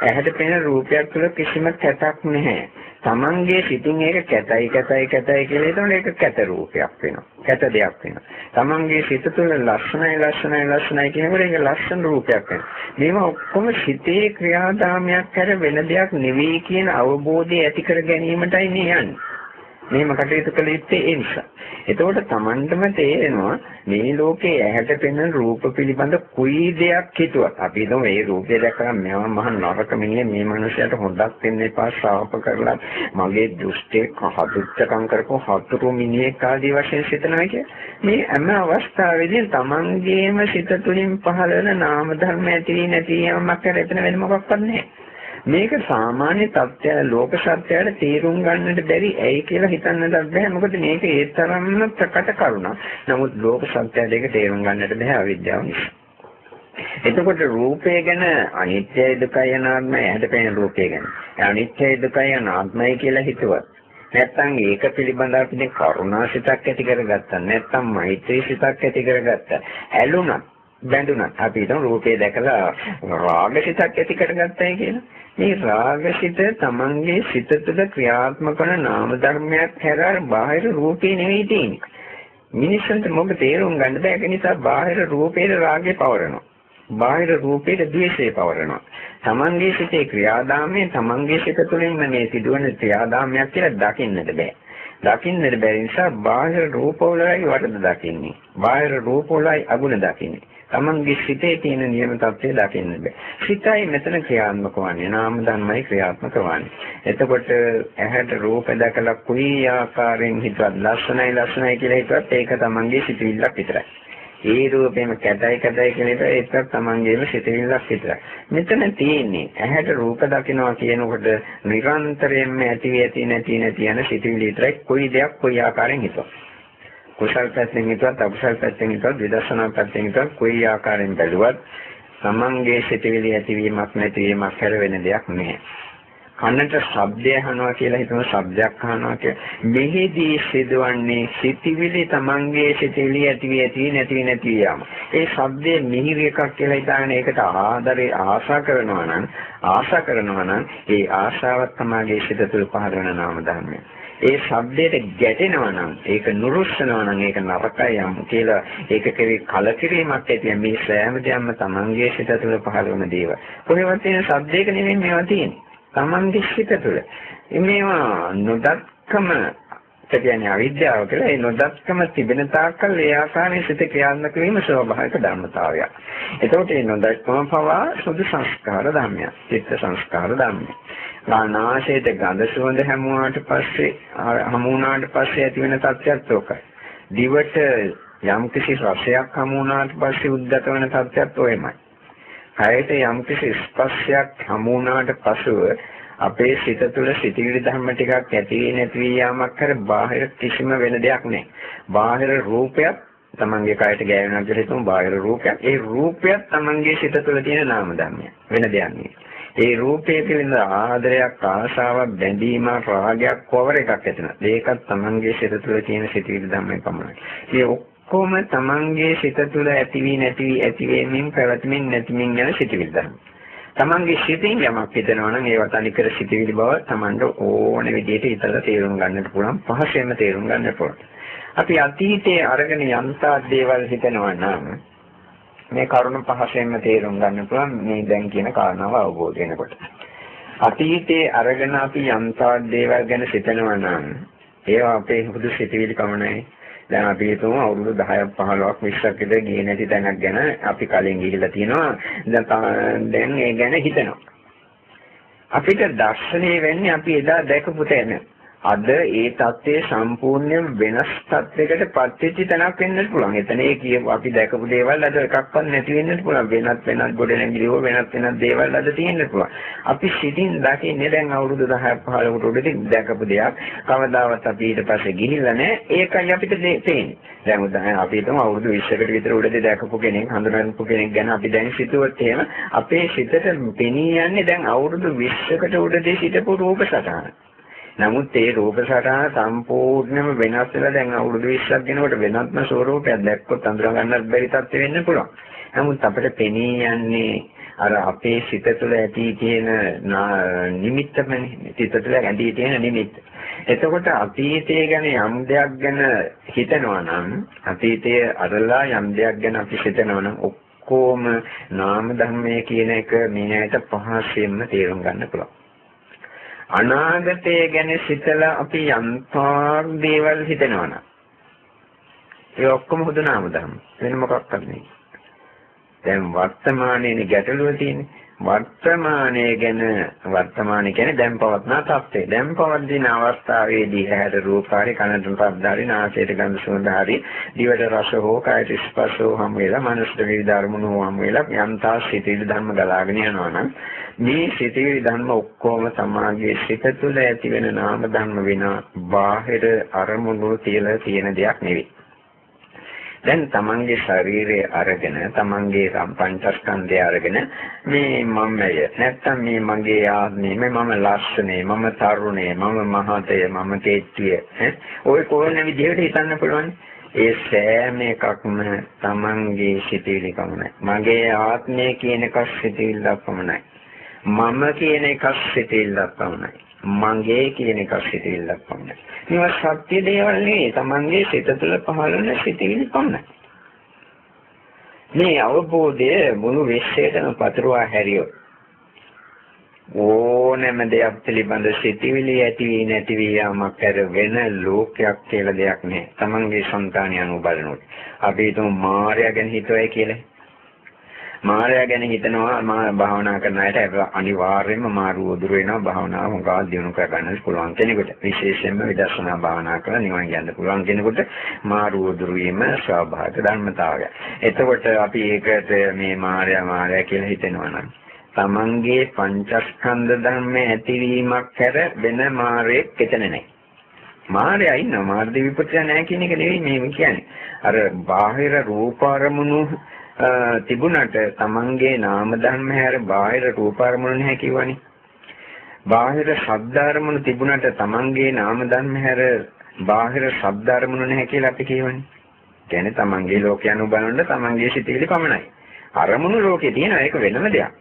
ඇහැට පේන රූපයක් තුළ කිසිම කැතක් නැහැ. තමන්ගේ සිතින් ඒක කැතයි කැතයි කැතයි කියලා හිතනකොට ඒක කැත රූපයක් වෙනවා. කැත දෙයක් වෙනවා. තමන්ගේ සිත තුළ ලක්ෂණයි ලක්ෂණයි ලක්ෂණයි කියනකොට ඒක ලක්ෂණ රූපයක් වෙනවා. මේවා ඔක්කොම සිතේ ක්‍රියාදාමයක් කර වෙන දෙයක් නෙවෙයි කියන අවබෝධය ඇති කර ගැනීමටයි මේ යන්නේ. මෙහෙම කටයුතු කළ යුත්තේ ඒ නිසා. එතකොට Tamanටම තේරෙනවා මේ ලෝකේ ඇහැට පෙනෙන රූප පිළිබඳ කුයි දෙයක් හිතුවත් අපි හිතමු මේ රූපය දැක්කම මෙවම මහ නරක මිනිහ මේ මිනිහයාට හොඳක් වෙන්න එපා ශ්‍රාවක කරලා මගේ දෘෂ්ටි කහදුච්චකම් කරපො හතුරු මිනිහෙක් ආදී වශයෙන් සිතනවා කිය. මේ හැම අවස්ථාවෙදී Tamanගේම සිත තුළින් පහළ වෙන නාම ධර්ම ඇති නැති යමක් කර එතන වෙන මොකක්වත් නැහැ. මේක සාමාන්‍ය තත්ත්වය ලෝක සත්‍යයට තේරුම් ගන්නට බැරි ඇයි කියලා හිතන්නත් බැහැ මොකද මේක ඒ තරම්ම ප්‍රකට කරුණක්. නමුත් ලෝක සත්‍යයට ඒක තේරුම් ගන්නට බැහැ අවිද්‍යාව නිසා. එතකොට රූපය ගැන අනිත්‍යයි දුකයි අනාත්මයි ඇහැට පෙනෙන රූපය ගැන. අනිත්‍යයි දුකයි අනාත්මයි කියලා හිතුවත් නැත්තම් ඒක පිළිබඳව අපිට කරුණාසිතක් ඇති කරගත්තා. නැත්තම් මෛත්‍රී සිතක් ඇති කරගත්තා. ඇලුනත් බැඳුනත් අපි හිතමු රූපේ දැකලා රාගසිතක් ඇති කරගත්තයි කියලා. මේ රාගසිත තමන්ගේ සිත තුළ ක්‍රියාත්මක වන නාම ධර්මයක් හැර බාහිර රූපේ නෙවෙයි තියෙන්නේ. මිනිස්සුන්ට මොකද තේරුම් ගන්න බෑ ඒ නිසා බාහිර රූපේට රාගේ පවරනවා. බාහිර රූපේට ද්වේෂය පවරනවා. තමන්ගේ සිතේ ක්‍රියාදාමයේ තමන්ගේ සිත තුළින්ම මේ සිදුවන ක්‍රියාදාමයක් කියලා දකින්නට බෑ. දකින්නට බැරි නිසා බාහිර රූපවලයි වරද දකින්නේ. බාහිර රූපවලයි අගුණ දකින්නේ. තමන්ගේ සිතේ තියෙන නියම தත්ත්වය දකින්න බෑ. සිතයි මෙතන ක්‍රියාත්මක වන්නේ. නාම ධර්මයි ක්‍රියාත්මක වන්නේ. එතකොට ඇහැට රූප දැකලා කුයි ආකාරයෙන් හිතුවත් ලස්සනයි ලස්සනයි කියලා හිතුවත් ඒක තමන්ගේ සිතවිල්ලක් විතරයි. ඒ රූපෙම කැටයි කැටයි කියන එක ඒකත් තමන්ගේම සිතවිල්ලක් විතරයි. මෙතන තියෙන්නේ ඇහැට රූප දකිනවා කියනකොට නිරන්තරයෙන්ම ඇති ඇති නැති නැති යන සිතවිලි විතරයි. කොයි දෙයක් කොයි ආකාරයෙන් හිතුවා. කුසල් පැත්තෙන් හිතුවත් අකුසල් පැත්තෙන් හිතුවත් විදර්ශනා පැත්තෙන් හිතුවත් කොයි ආකාරයෙන් බැලුවත් තමන්ගේ සිතවිලි ඇතිවීමක් නැතිවීමක් හැර වෙන දෙයක් නෑ. කනට ශබ්දය අහනවා කියලා හිතන ශබ්දයක් අහනවා කියලා මෙහිදී සිදුවන්නේ සිතවිලි තමන්ගේ සිතවිලි ඇති වී ඇති නැති නැති යාම. ඒ ශබ්දයේ මිහිරි එකක් කියලා හිතාගෙන ඒකට ආදරේ ආශා කරනවා නම් ආශා කරනවා නම් ඒ ආශාවත් තමගේ සිත තුළ පහළ වෙන නාම ධර්මයක්. ඒ ශබ්දයට ගැටෙනවා නම් ඒක නුරුස්සනවා නම් ඒක නරකයි යම් කියලා ඒක කෙරේ කලකිරීමක් ඇති මේ සෑම දෙයක්ම තමන්ගේ සිත තුළ පහළ වන දේවල්. කොහෙවත් තියෙන ශබ්දයක නෙමෙයි මේවා තියෙන්නේ. තමන්ගේ සිත තුළ. මේවා නොදක්කම කියන්නේ අවිද්‍යාව කියලා ඒ නොදක්කම තිබෙන තාක්කල් ඒ ආකාරයේ සිත ක්‍රියාත්මක වීම ස්වභාවික ධර්මතාවයක්. එතකොට මේ නොදක්කම පවා සුදු සංස්කාර ධර්මයක්. චිත්ත සංස්කාර ධර්මයක්. නාසයට ගඳ සුවඳ හැමුවාට පස්සේ හමු වුණාට පස්සේ ඇති වෙන තත්ත්වයක් ඕකයි. දිවට යම්කිසි රසයක් හමු වුණාට පස්සේ උද්ගත වෙන තත්ත්වයක් ඔයමයි. කයට යම්කිසි ස්පර්ශයක් හමු වුණාට පසුව අපේ සිත තුළ සිතිවිලි ධර්ම ටිකක් ඇති නැති වී යාමක් කර බාහිර කිසිම වෙන දෙයක් නැහැ. බාහිර රූපයක් තමන්ගේ කයට ගෑවෙනවා කියලා හිතමු බාහිර රූපයක්. ඒ රූපයක් තමන්ගේ සිත තුළ තියෙන නාම ධර්මයක්. වෙන දෙයක් නෙවෙයි. ඒ රූපයේ පිළිඳ ආදරයක් ආශාවක් බැඳීමක් රාගයක් කොවර එකක් ඇතිවෙනවා. ඒකත් Tamanගේ සිත තුළ තියෙන සිතිවිලි ධම්මේ පමණයි. මේ ඔක්කොම Tamanගේ සිත තුළ ඇති වී නැති වී ඇති වෙමින් පැවතමින් නැතිමින් යන සිතිවිලි ධර්ම. Tamanගේ සිතින් යමක් හිතනවා නම් ඒවත් අනිකර සිතිවිලි බව Tamanට ඕන විදිහට හිතලා තේරුම් ගන්නට පුළුවන්. පහසෙන්ම තේරුම් ගන්නට පුළුවන්. අපි අතීතයේ අරගෙන යන්තා දේවල් හිතනවා නම් මේ කරුණ පහසෙන්ම තේරුම් ගන්න පුළුවන් මේ දැන් කියන කාරණාව අවබෝධ වෙනකොට. අතීතයේ අරගෙන අපි යම්තා දේවල් ගැන සිතනවා නම් ඒවා අපේ හුදු සිතවිලි පමණයි. දැන් අපි හිතමු අවුරුදු 10ක් 15ක් 20ක් විතර ගියේ නැති තැනක් ගැන අපි කලින් ගිහිල්ලා තියෙනවා. දැන් දැන් ඒ ගැන හිතනවා. අපිට දර්ශනය වෙන්නේ අපි එදා දැකපු තැන. අද ඒ தත්ත්වයේ සම්පූර්ණයෙන් වෙනස් තත්යකට පත්වෙච්ච තැනක් වෙන්නත් පුළුවන්. එතන ඒ කියපු අපි දැකපු දේවල් අද එකක්වත් නැති වෙන්නත් පුළුවන්. වෙනත් වෙනත් ගොඩනැගිලිව වෙනත් වෙනත් දේවල් අද තියෙන්නත් පුළුවන්. අපි සිතින් දකින්නේ දැන් අවුරුදු 10ක් 15කට උඩදී දැකපු දෙයක්. කවදාවත් අපි ඊට පස්සේ ගිහිල්ලා නැහැ. ඒකයි අපිට තේරෙන්නේ. දැන් උදාහරණ අපි හිතමු අවුරුදු 20කට විතර උඩදී දැකපු කෙනෙක් හඳුනනපු කෙනෙක් ගැන අපි දැන් සිතුවොත් එහෙම අපේ සිතට පෙනී යන්නේ දැන් අවුරුදු 20කට උඩදී සිටපු රූප සටහන. නමුත් ඒ රූප සටහන සම්පූර්ණයෙන්ම වෙනස් වෙලා දැන් අවුරුදු 20ක් ගෙනකොට වෙනත්ම ස්වරූපයක් දැක්කොත් අඳුර ගන්නත් බැරි තත්ත්වෙ වෙන්න පුළුවන්. නමුත් අපිට පෙනී යන්නේ අර අපේ සිත තුළ ඇති තියෙන නිමිත්තමනේ. සිත තුළ ඇති තියෙන නිමිත්ත. එතකොට අතීතය ගැන යම් දෙයක් ගැන හිතනවා නම් අතීතයේ අරලා යම් දෙයක් ගැන අපි හිතනවා නම් ඔක්කොම නාම ධර්මයේ කියන එක මේ ඇයිට පහසෙන්ම තේරුම් ගන්න පුළුවන්. අනාගතය ගැන සිතලා අපි යම්තාක් දේවල් හිතනවනම් ඒ ඔක්කොම හුදු නාම ධර්ම වෙන මොකක්වත් නෙවෙයි. දැන් වර්තමානයේ ගැටලුව තියෙන්නේ වර්තමානයේ ගැන වර්තමානයේ කියන්නේ දැන් පවත්නා තත්ත්වය. දැන් පවතින අවස්ථාවේදී ඇහැට රූපාරි කනට ශබ්දාරි නාසයට ගඳ සුවඳ හරි දිවට රස හෝ කායට ස්පර්ශ හෝ හම් වේලා මනසට විවිධ අරමුණු හම් වේලා යම්තා සිතිවිලි ධර්ම ගලාගෙන යනවා නම් මේ සිතිවිලි ධර්ම ඔක්කොම සමාගයේ සිත තුළ ඇති වෙන නාම ධර්ම විනා බාහිර අරමුණු තියලා තියෙන දෙයක් නෙවෙයි. දැන් තමන්ගේ ශරීරය අරගෙන තමන්ගේ සම්පංචස්කන්ධය අරගෙන මේ මමය නැත්තම් මේ මගේ ආත්මය මම ලස්සනේ මම තරුණේ මම මහතය මම කෙට්ටිය. ඔය කොහොම විදිහට හිතන්න පුළුවන්? ඒ සෑම එකක්ම තමන්ගේ සිතිවිලි පමණයි මගේ ආත්මය කියන එකක් සිතිවිල්ලක් පමණයි මම කියන එකක් සිතෙල්ලක් පමණයි. මගේ කියන එකක් හිතෙල්ලක් පමණයි. මේවා සත්‍ය දේවල් නෙවෙයි. Tamange සිත තුළ පහළ වෙන සිතිවිලි පමණයි. මේ අවබෝධය මුළු විශ්වයටම පතුරවා හැරියොත් ඕනෑම දෙයක් පිළිබඳ සිතිවිලි ඇති වී නැති වී යාමක් කර වෙන ලෝකයක් කියලා දෙයක් නැහැ. Tamange సంతානිය අනුව බලනකොට. අපි හිතමු මායя ගැන හිතුවයි කියලා. මායя ගැන හිතනවා මා භාවනා කරන අයට අනිවාර්යයෙන්ම මාරු උදුර වෙනවා භාවනාව මොකක්ද දිනු කර ගන්න පුළුවන් කෙනෙකුට විශේෂයෙන්ම විදර්ශනා භාවනා කරලා නිවන් යන්න පුළුවන් කෙනෙකුට මාරු උදුර වීම ස්වභාවික ධර්මතාවය. එතකොට අපි ඒකට මේ මායя මායя කියලා හිතෙනවා නම් තමන්ගේ පංචස්කන්ධ ධර්ම ඇතිවීමක් කර වෙන මාරයක් එතන නැහැ. මාරයා ඉන්නවා මාර්ග විපත්‍ය නැහැ කියන එක නෙවෙයි මේ කියන්නේ. අර බාහිර රූපාරමුණු තිබුණට තමන්ගේ නාම ධර්ම හැර බාහිර රූප අරමුණු නැහැ කියවනේ. බාහිර ශබ්ද අරමුණු තිබුණට තමන්ගේ නාම ධර්ම හැර බාහිර ශබ්ද අරමුණු නැහැ කියලා අපි කියවනේ. කියන්නේ තමන්ගේ ලෝකය අනුබලනොත් තමන්ගේ සිතිවිලි පමණයි. අරමුණු ලෝකේ තියෙන එක වෙනම දෙයක්.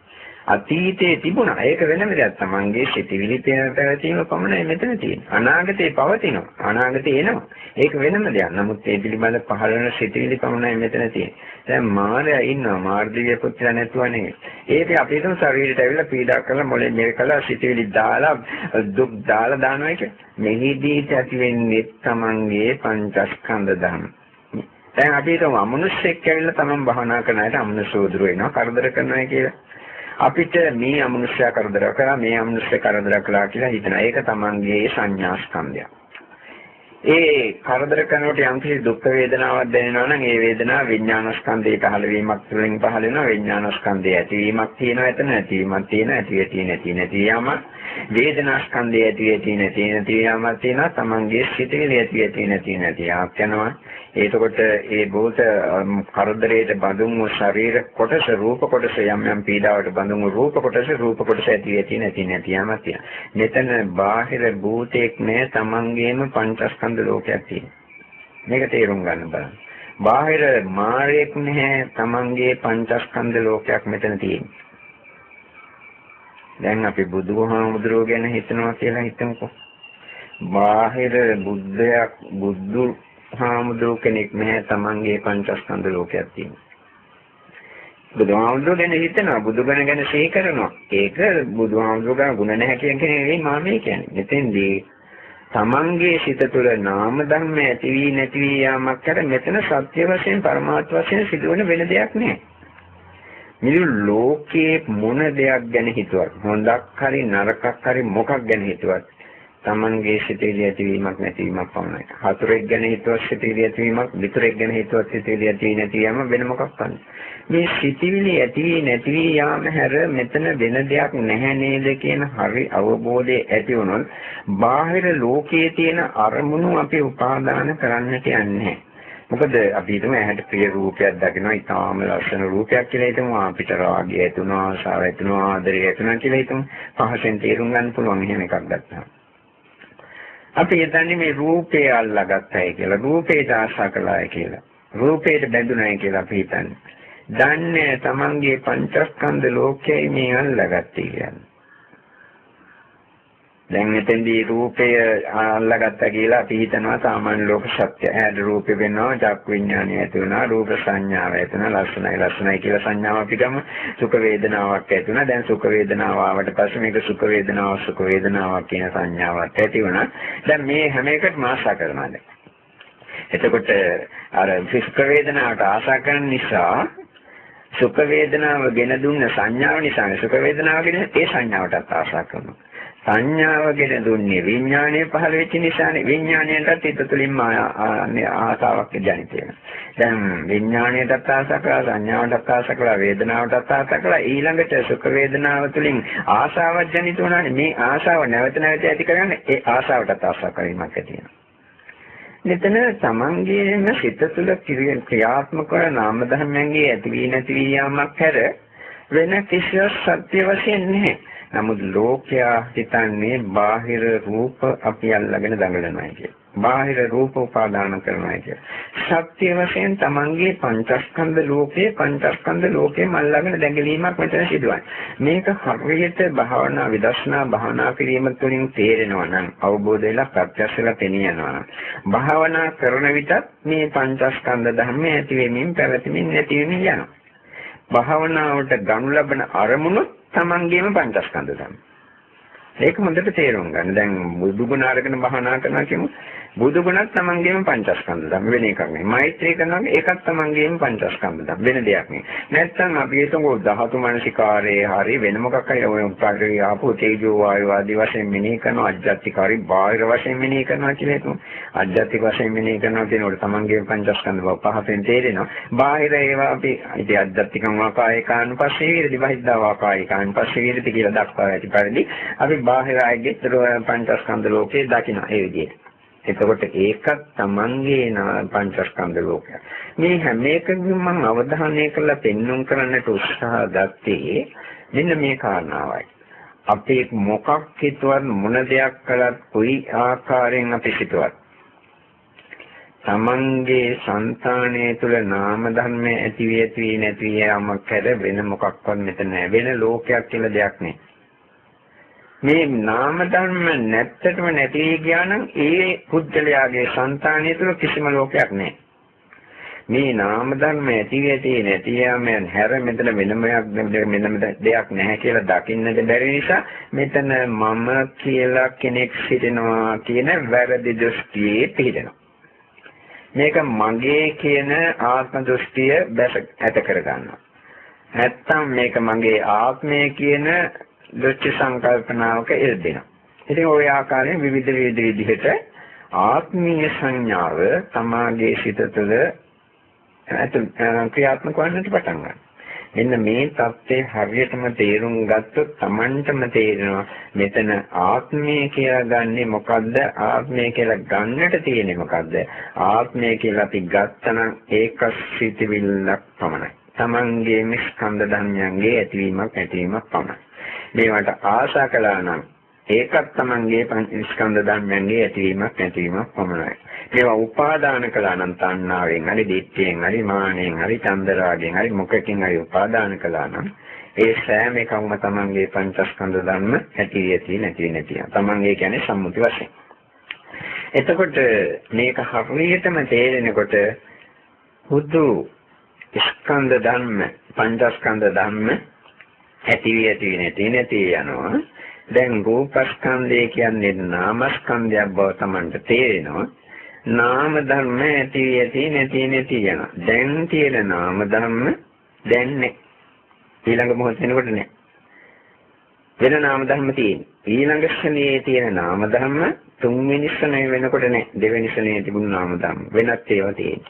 අතීතයේ තිබුණා. ඒක වෙනම දෙයක්. තමන්ගේ සිතිවිලි පැවතීම පමණයි මෙතන තියෙන්නේ. අනාගතේ පවතිනවා. අනාගතේ එනවා. ඒක වෙනම දෙයක්. නමුත් ඒ පිළිබඳ පහළ වෙන සිතිවිලි පමණයි මෙතන තියෙන්නේ. දැන් මායя ඉන්නවා. මාර්ධිවිය පුත්‍රයා නැතුව නෙවෙයි. ඒක අපි හිතමු ශරීරයට ඇවිල්ලා පීඩා කරලා මොලේ මෙර කළා සිතිවිලි දාලා දුක් දාලා දානවා එක. මෙහිදී ඇති වෙන්නේ තමන්ගේ පංචස්කන්ධ ධර්ම. දැන් අපි හිතමු අමනුෂ්‍යෙක් ඇවිල්ලා තමන් භවනා කරන අයට අමනුෂ්‍යෝදුර වෙනවා කරදර කරනවා කියලා. අපිට මේ අමනුෂ්‍ය කරදර කරා මේ අමනුෂ්‍ය කරදර කළා කියලා හිතනවා. ඒක තමන්ගේ සංඥා ස්කන්ධය. ඒ කරදර කරනකොට යම්කිසි දුක් වේදනාවක් දැනෙනවා නම් ඒ වේදනාව විඥාන ස්කන්ධයේ පහළ වීමක් තුළින් පහළ වෙනවා. විඥාන ස්කන්ධයේ ඇතිවීමක් තියෙනවා එතන නැතිවීමක් තියෙනවා ඇති ඇති නැති නැති යාමක් වේදනා ස්කන්ධයේ ඇති ඇති නැති නැති යාමක් තියෙනවා. තමන්ගේ සිතේ ඇති ඇති නැති නැති යාමක් යනවා. එතකොට ඒ භූත කරදරයට බඳුන් වූ ශරීර කොටස රූප කොටස යම් යම් පීඩාවට බඳුන් වූ රූප කොටස රූප කොටස ඇති ඇති නැති නැති යමක් තියෙනවා. මෙතන බාහිර භූතයක් නෑ තමන්ගේම පංචස්කන්ධ ලෝකයක් තියෙනවා. මේක තේරුම් ගන්න බලන්න. බාහිර මායයක් නැහැ තමන්ගේ පංචස්කන්ධ ලෝකයක් මෙතන තියෙනවා. දැන් අපි බුදුහාමුදුරුවෝ ගැන හිතනවා කියලා හිතමුකෝ. බාහිර බුද්ධයක් බුදු හාමුදුරුව කෙනෙක් නැහැ තමන්ගේ පංචස්කන්ධ ලෝකයක් තියෙනවා. බුදුහාමුදුරුව ගැන හිතනවා බුදුගණ ගැන සිහි කරනවා. ඒක බුදුහාමුදුරුව ගැන ගුණ නැහැ කියන කෙනෙක් නෙවෙයි මම මේ කියන්නේ. මෙතෙන්දී තමන්ගේ සිත තුළ නාම ධර්ම ඇති වී නැති වී යාමක් කර මෙතන සත්‍ය වශයෙන් පරමාර්ථ වශයෙන් සිදුවන වෙන දෙයක් නෑ. මුළු ලෝකයේ මොන දෙයක් ගැන හිතුවත් හොඳක් හරි නරකක් හරි මොකක් ගැන හිතුවත් තමන්ගේ සිතේදී ඇතිවීමක් නැතිවීමක් පමණයි. හතුරෙක් ගැන හිතුවත් සිතේදී ඇතිවීමක්, මිතුරෙක් ගැන හිතුවත් සිතේදී ඇති නැතිවීම වෙන මොකක්ද? මේ සිතිවිලි ඇති නැති යාම හැර මෙතන වෙන දෙයක් නැහැ නේද කියන හරි අවබෝධය ඇති වුණොත් බාහිර ලෝකයේ තියෙන අරමුණු අපි උපාදාන කරන්නට යන්නේ මොකද අපි හිතමු ඇහැට ප්‍රිය රූපයක් දකිනවා ඊටාම ලස්සන රූපයක් කියලා හිතමු අපිට රාගය ඇතුණා ආසාව ඇතුණා ආදරය ඇතුණා කියලා හිතමු පහසෙන් තේරුම් ගන්න පුළුවන් එහෙම එකක් ගත්තාම අපි හිතන්නේ මේ රූපේ අල්ලාගත්තයි කියලා. රූපේට ආශා කළායි කියලා. රූපේට බැඳුනායි කියලා අපි හිතන්නේ. දන්නේ තමන්ගේ පංචස්කන්ධ ලෝකයයි මේ අල්ලාගත්තේ කියන්නේ. දැන් මෙතෙන්දී රූපය අල්ලගත්තා කියලා අපි හිතනවා සාමාන්‍ය ලෝක සත්‍ය. ඇහැට රූපේ වෙනවා, චක් විඥානය ඇති වෙනවා, රූප සංඥාව ඇති වෙනවා, ලස්සනයි ලස්සනයි කියලා සංඥාව අපි ගමු. සුඛ වේදනාවක් ඇති වෙනවා. දැන් සුඛ වේදනාව ආවට පස්සේ මේක සුඛ වේදනාව සුඛ වේදනාවක් කියන සංඥාවක් ඇති වුණා. දැන් මේ හැම එකටම ආශා කරනවා දැන්. එතකොට අර සුඛ වේදනාවට ආශා කරන නිසා සුඛ වේදනාව ගෙන දුන්න සංඥාව නිසා සුඛ වේදනාව කියන ඒ සංඥාවටත් ආශා කරනවා. සංඥාව ගැන දුන්නේ විඥානය පහළ වෙච්ච නිසානේ විඥාණයටත් හිත තුළින්ම ආසාවක් ජනිත වෙනවා. දැන් විඥාණයටත් ආසා කළා සංඥාවටත් ආසා කළා වේදනාවටත් ආසා කළා ඊළඟට සුඛ වේදනාව තුළින් ආසාවක් ජනිත වුණානේ මේ ආසාව නැවත නැවත ඇති කරගන්න ඒ ආසාවටත් ආසා කිරීමක් ඇති වෙනවා. මෙතන තමන්ගේම සිත තුළ ක්‍රියාත්මක වන නාම ධර්මයන්ගේ ඇති වී නැති වී යාමක් හැර වෙන කිසිවක් සත්‍ය වශයෙන් නැහැ. නමුත් ලෝකයා හිතන්නේ බාහිර රූප අපි අල්ලගෙන දඟලනවා කියලා. බාහිර රූප උපාදාන කරනවා කියලා. සත්‍ය වශයෙන් Tamange පංචස්කන්ධ ලෝකේ පංචස්කන්ධ ලෝකේ මල්ලාගෙන දැඟලීමක් මෙතන සිදුවන්නේ. මේක හරියට භාවනා විදර්ශනා භාවනා කිරීම තුළින් තේරෙනවා නම් අවබෝධ වෙලා ප්‍රත්‍යක්ෂ වෙලා පෙනියනවා නම් භාවනා කරන විටත් මේ පංචස්කන්ධ ධර්ම ඇති වෙමින් පැවතෙමින් නැති වෙමින් යනවා. භාවනාවට ගනු ලබන අරමුණු තමන්ගේම පංචස්කන්ධ ධර්ම. ඒක හොඳට තේරුම් ගන්න. දැන් බුදු ගුණ අරගෙන භාවනා කරනවා කියමු. බුදු ගුණත් තමන්ගේම පංචස්කන්ධ ධර්ම වෙන එකක් නෙවෙයි. මෛත්‍රී කරනවා ඒකත් තමන්ගේම පංචස්කන්ධ ධර්ම වෙන දෙයක් නෙවෙයි. නැත්තම් අපි හිතමු ධාතු මනසිකාරයේ හරි වෙන මොකක් හරි ඔය ප්‍රාග්‍රහී ආපෝ තේජෝ වායු ආදී වශයෙන් මෙනෙහි කරනවා අජ්ජත්තිකාරී බාහිර වශයෙන් මෙනෙහි කරනවා කියලා හිතමු. අජ්ජත්තික වශයෙන් මෙනෙහි කරනවා කියනකොට තමන්ගේම පංචස්කන්ධ බව පහසෙන් තේරෙනවා. බාහිර ඒවා අපි ඉතින් අජ්ජත්තිකම් වාකායකානුපස්සේ විරදි බහිද්ධා වාකායකානුපස්සේ විරදි කියලා දක්වා ඇති පරිදි අපි බාහිර ආයගෙත් පංචස්කන්ධ ලෝකේ දකින්න ඒ විදිහට. එතකොට ඒකත් Tamange පංචස්කන්ධ ලෝකය. මේ හැම එකකින්ම මම අවධානය කරලා පෙන්눔 කරන්නට උත්සාහ ගත්තේ මෙන්න මේ කාරණාවයි. අපේ මොකක් හිතුවත් මොන දෙයක් කළත් කොයි ආකාරයෙන් අපි හිතුවත් තමන්ගේ సంతාණය තුල නාම ධර්ම ඇති වී ඇති නැති යාම කර වෙන මොකක්වත් මෙතන වෙන ලෝකයක් කියලා දෙයක් නෑ මේ නාම ධර්ම නැත්තටම නැති ගියා නම් ඒ පුද්ගලයාගේ సంతානිය තුළ කිසිම ලෝකයක් නැහැ. මේ නාම ධර්ම ඇති වෙති නැති යාමෙන් හැර මෙතන වෙනමයක් වෙනම දෙයක් නැහැ කියලා දකින්නද බැරි නිසා මෙතන මම කියලා කෙනෙක් සිටිනවා කියන වැරදි දෘෂ්ටියේ පිළිදෙනවා. මේක මගේ කියන ආත්ම දෘෂ්ටිය බැස ඇත කරගන්නවා. නැත්තම් මේක මගේ ආත්මය කියන දෘෂ්ටි සංකල්පනාවක එල්බෙනවා. ඉතින් ওই ආකාරයෙන් විවිධ විවිධ විදිහට ආත්මීය සංඥාව තමාගේ සිත තුළ ක්‍රියාත්මක වන්නට පටන් ගන්නවා. මෙන්න මේ தත්ත්වය හරියටම තේරුම් ගත්තොත් Tamanටම තේරෙනවා මෙතන ආත්මය කියලා ගන්නෙ මොකද්ද ආත්මය කියලා ගන්නට තියෙන්නේ මොකද්ද ආත්මය කියලා අපි ගත්තනම් ඒක සිතිවිල්ලක් පමණයි Tamanගේ මේ ස්කන්ධ ධර්මයන්ගේ ඇතිවීමක් ඇතිවීමක් පමණයි මේවට ආශා කළා නම් ඒකත් Tamange පංචස්කන්ධ ධර්මයන්ගේ ඇතිවීමක් නැතිවීමක් පමණයි. මේවා උපාදාන කළා නම් තණ්හාවෙන් හරි දිට්ඨියෙන් හරි මානෙන් හරි චන්දරාගෙන් හරි මොකකින් හරි උපාදාන කළා නම් ඒ සෑම එකක්ම Tamange පංචස්කන්ධ ධර්ම ඇති ඇති නැති නැති. Tamange කියන්නේ සම්මුති වශයෙන්. එතකොට මේක හරියටම තේරෙනකොට හුදු ස්කන්ධ ධර්ම පංචස්කන්ධ ධර්ම ඇති වී ඇති නැති නැති යනවා. දැන් රූපස්කන්ධය කියන්නේ නාමස්කන්ධයක් බව Tamanට තේරෙනවා. නාම ධර්ම ඇති ඇති නැති නැති යනවා. දැන් තියෙන නාම ධර්ම දැන් ඊළඟ මොහොත වෙනකොට නෑ. වෙන නාම ධර්ම තියෙන. ඊළඟ ශ්‍රණයේ තියෙන නාම ධර්ම තුන්වෙනි ශ්‍රණය වෙනකොට නෑ. දෙවෙනි ශ්‍රණයේ තිබුණු නාම ධර්ම වෙනත් ඒවා තියෙන.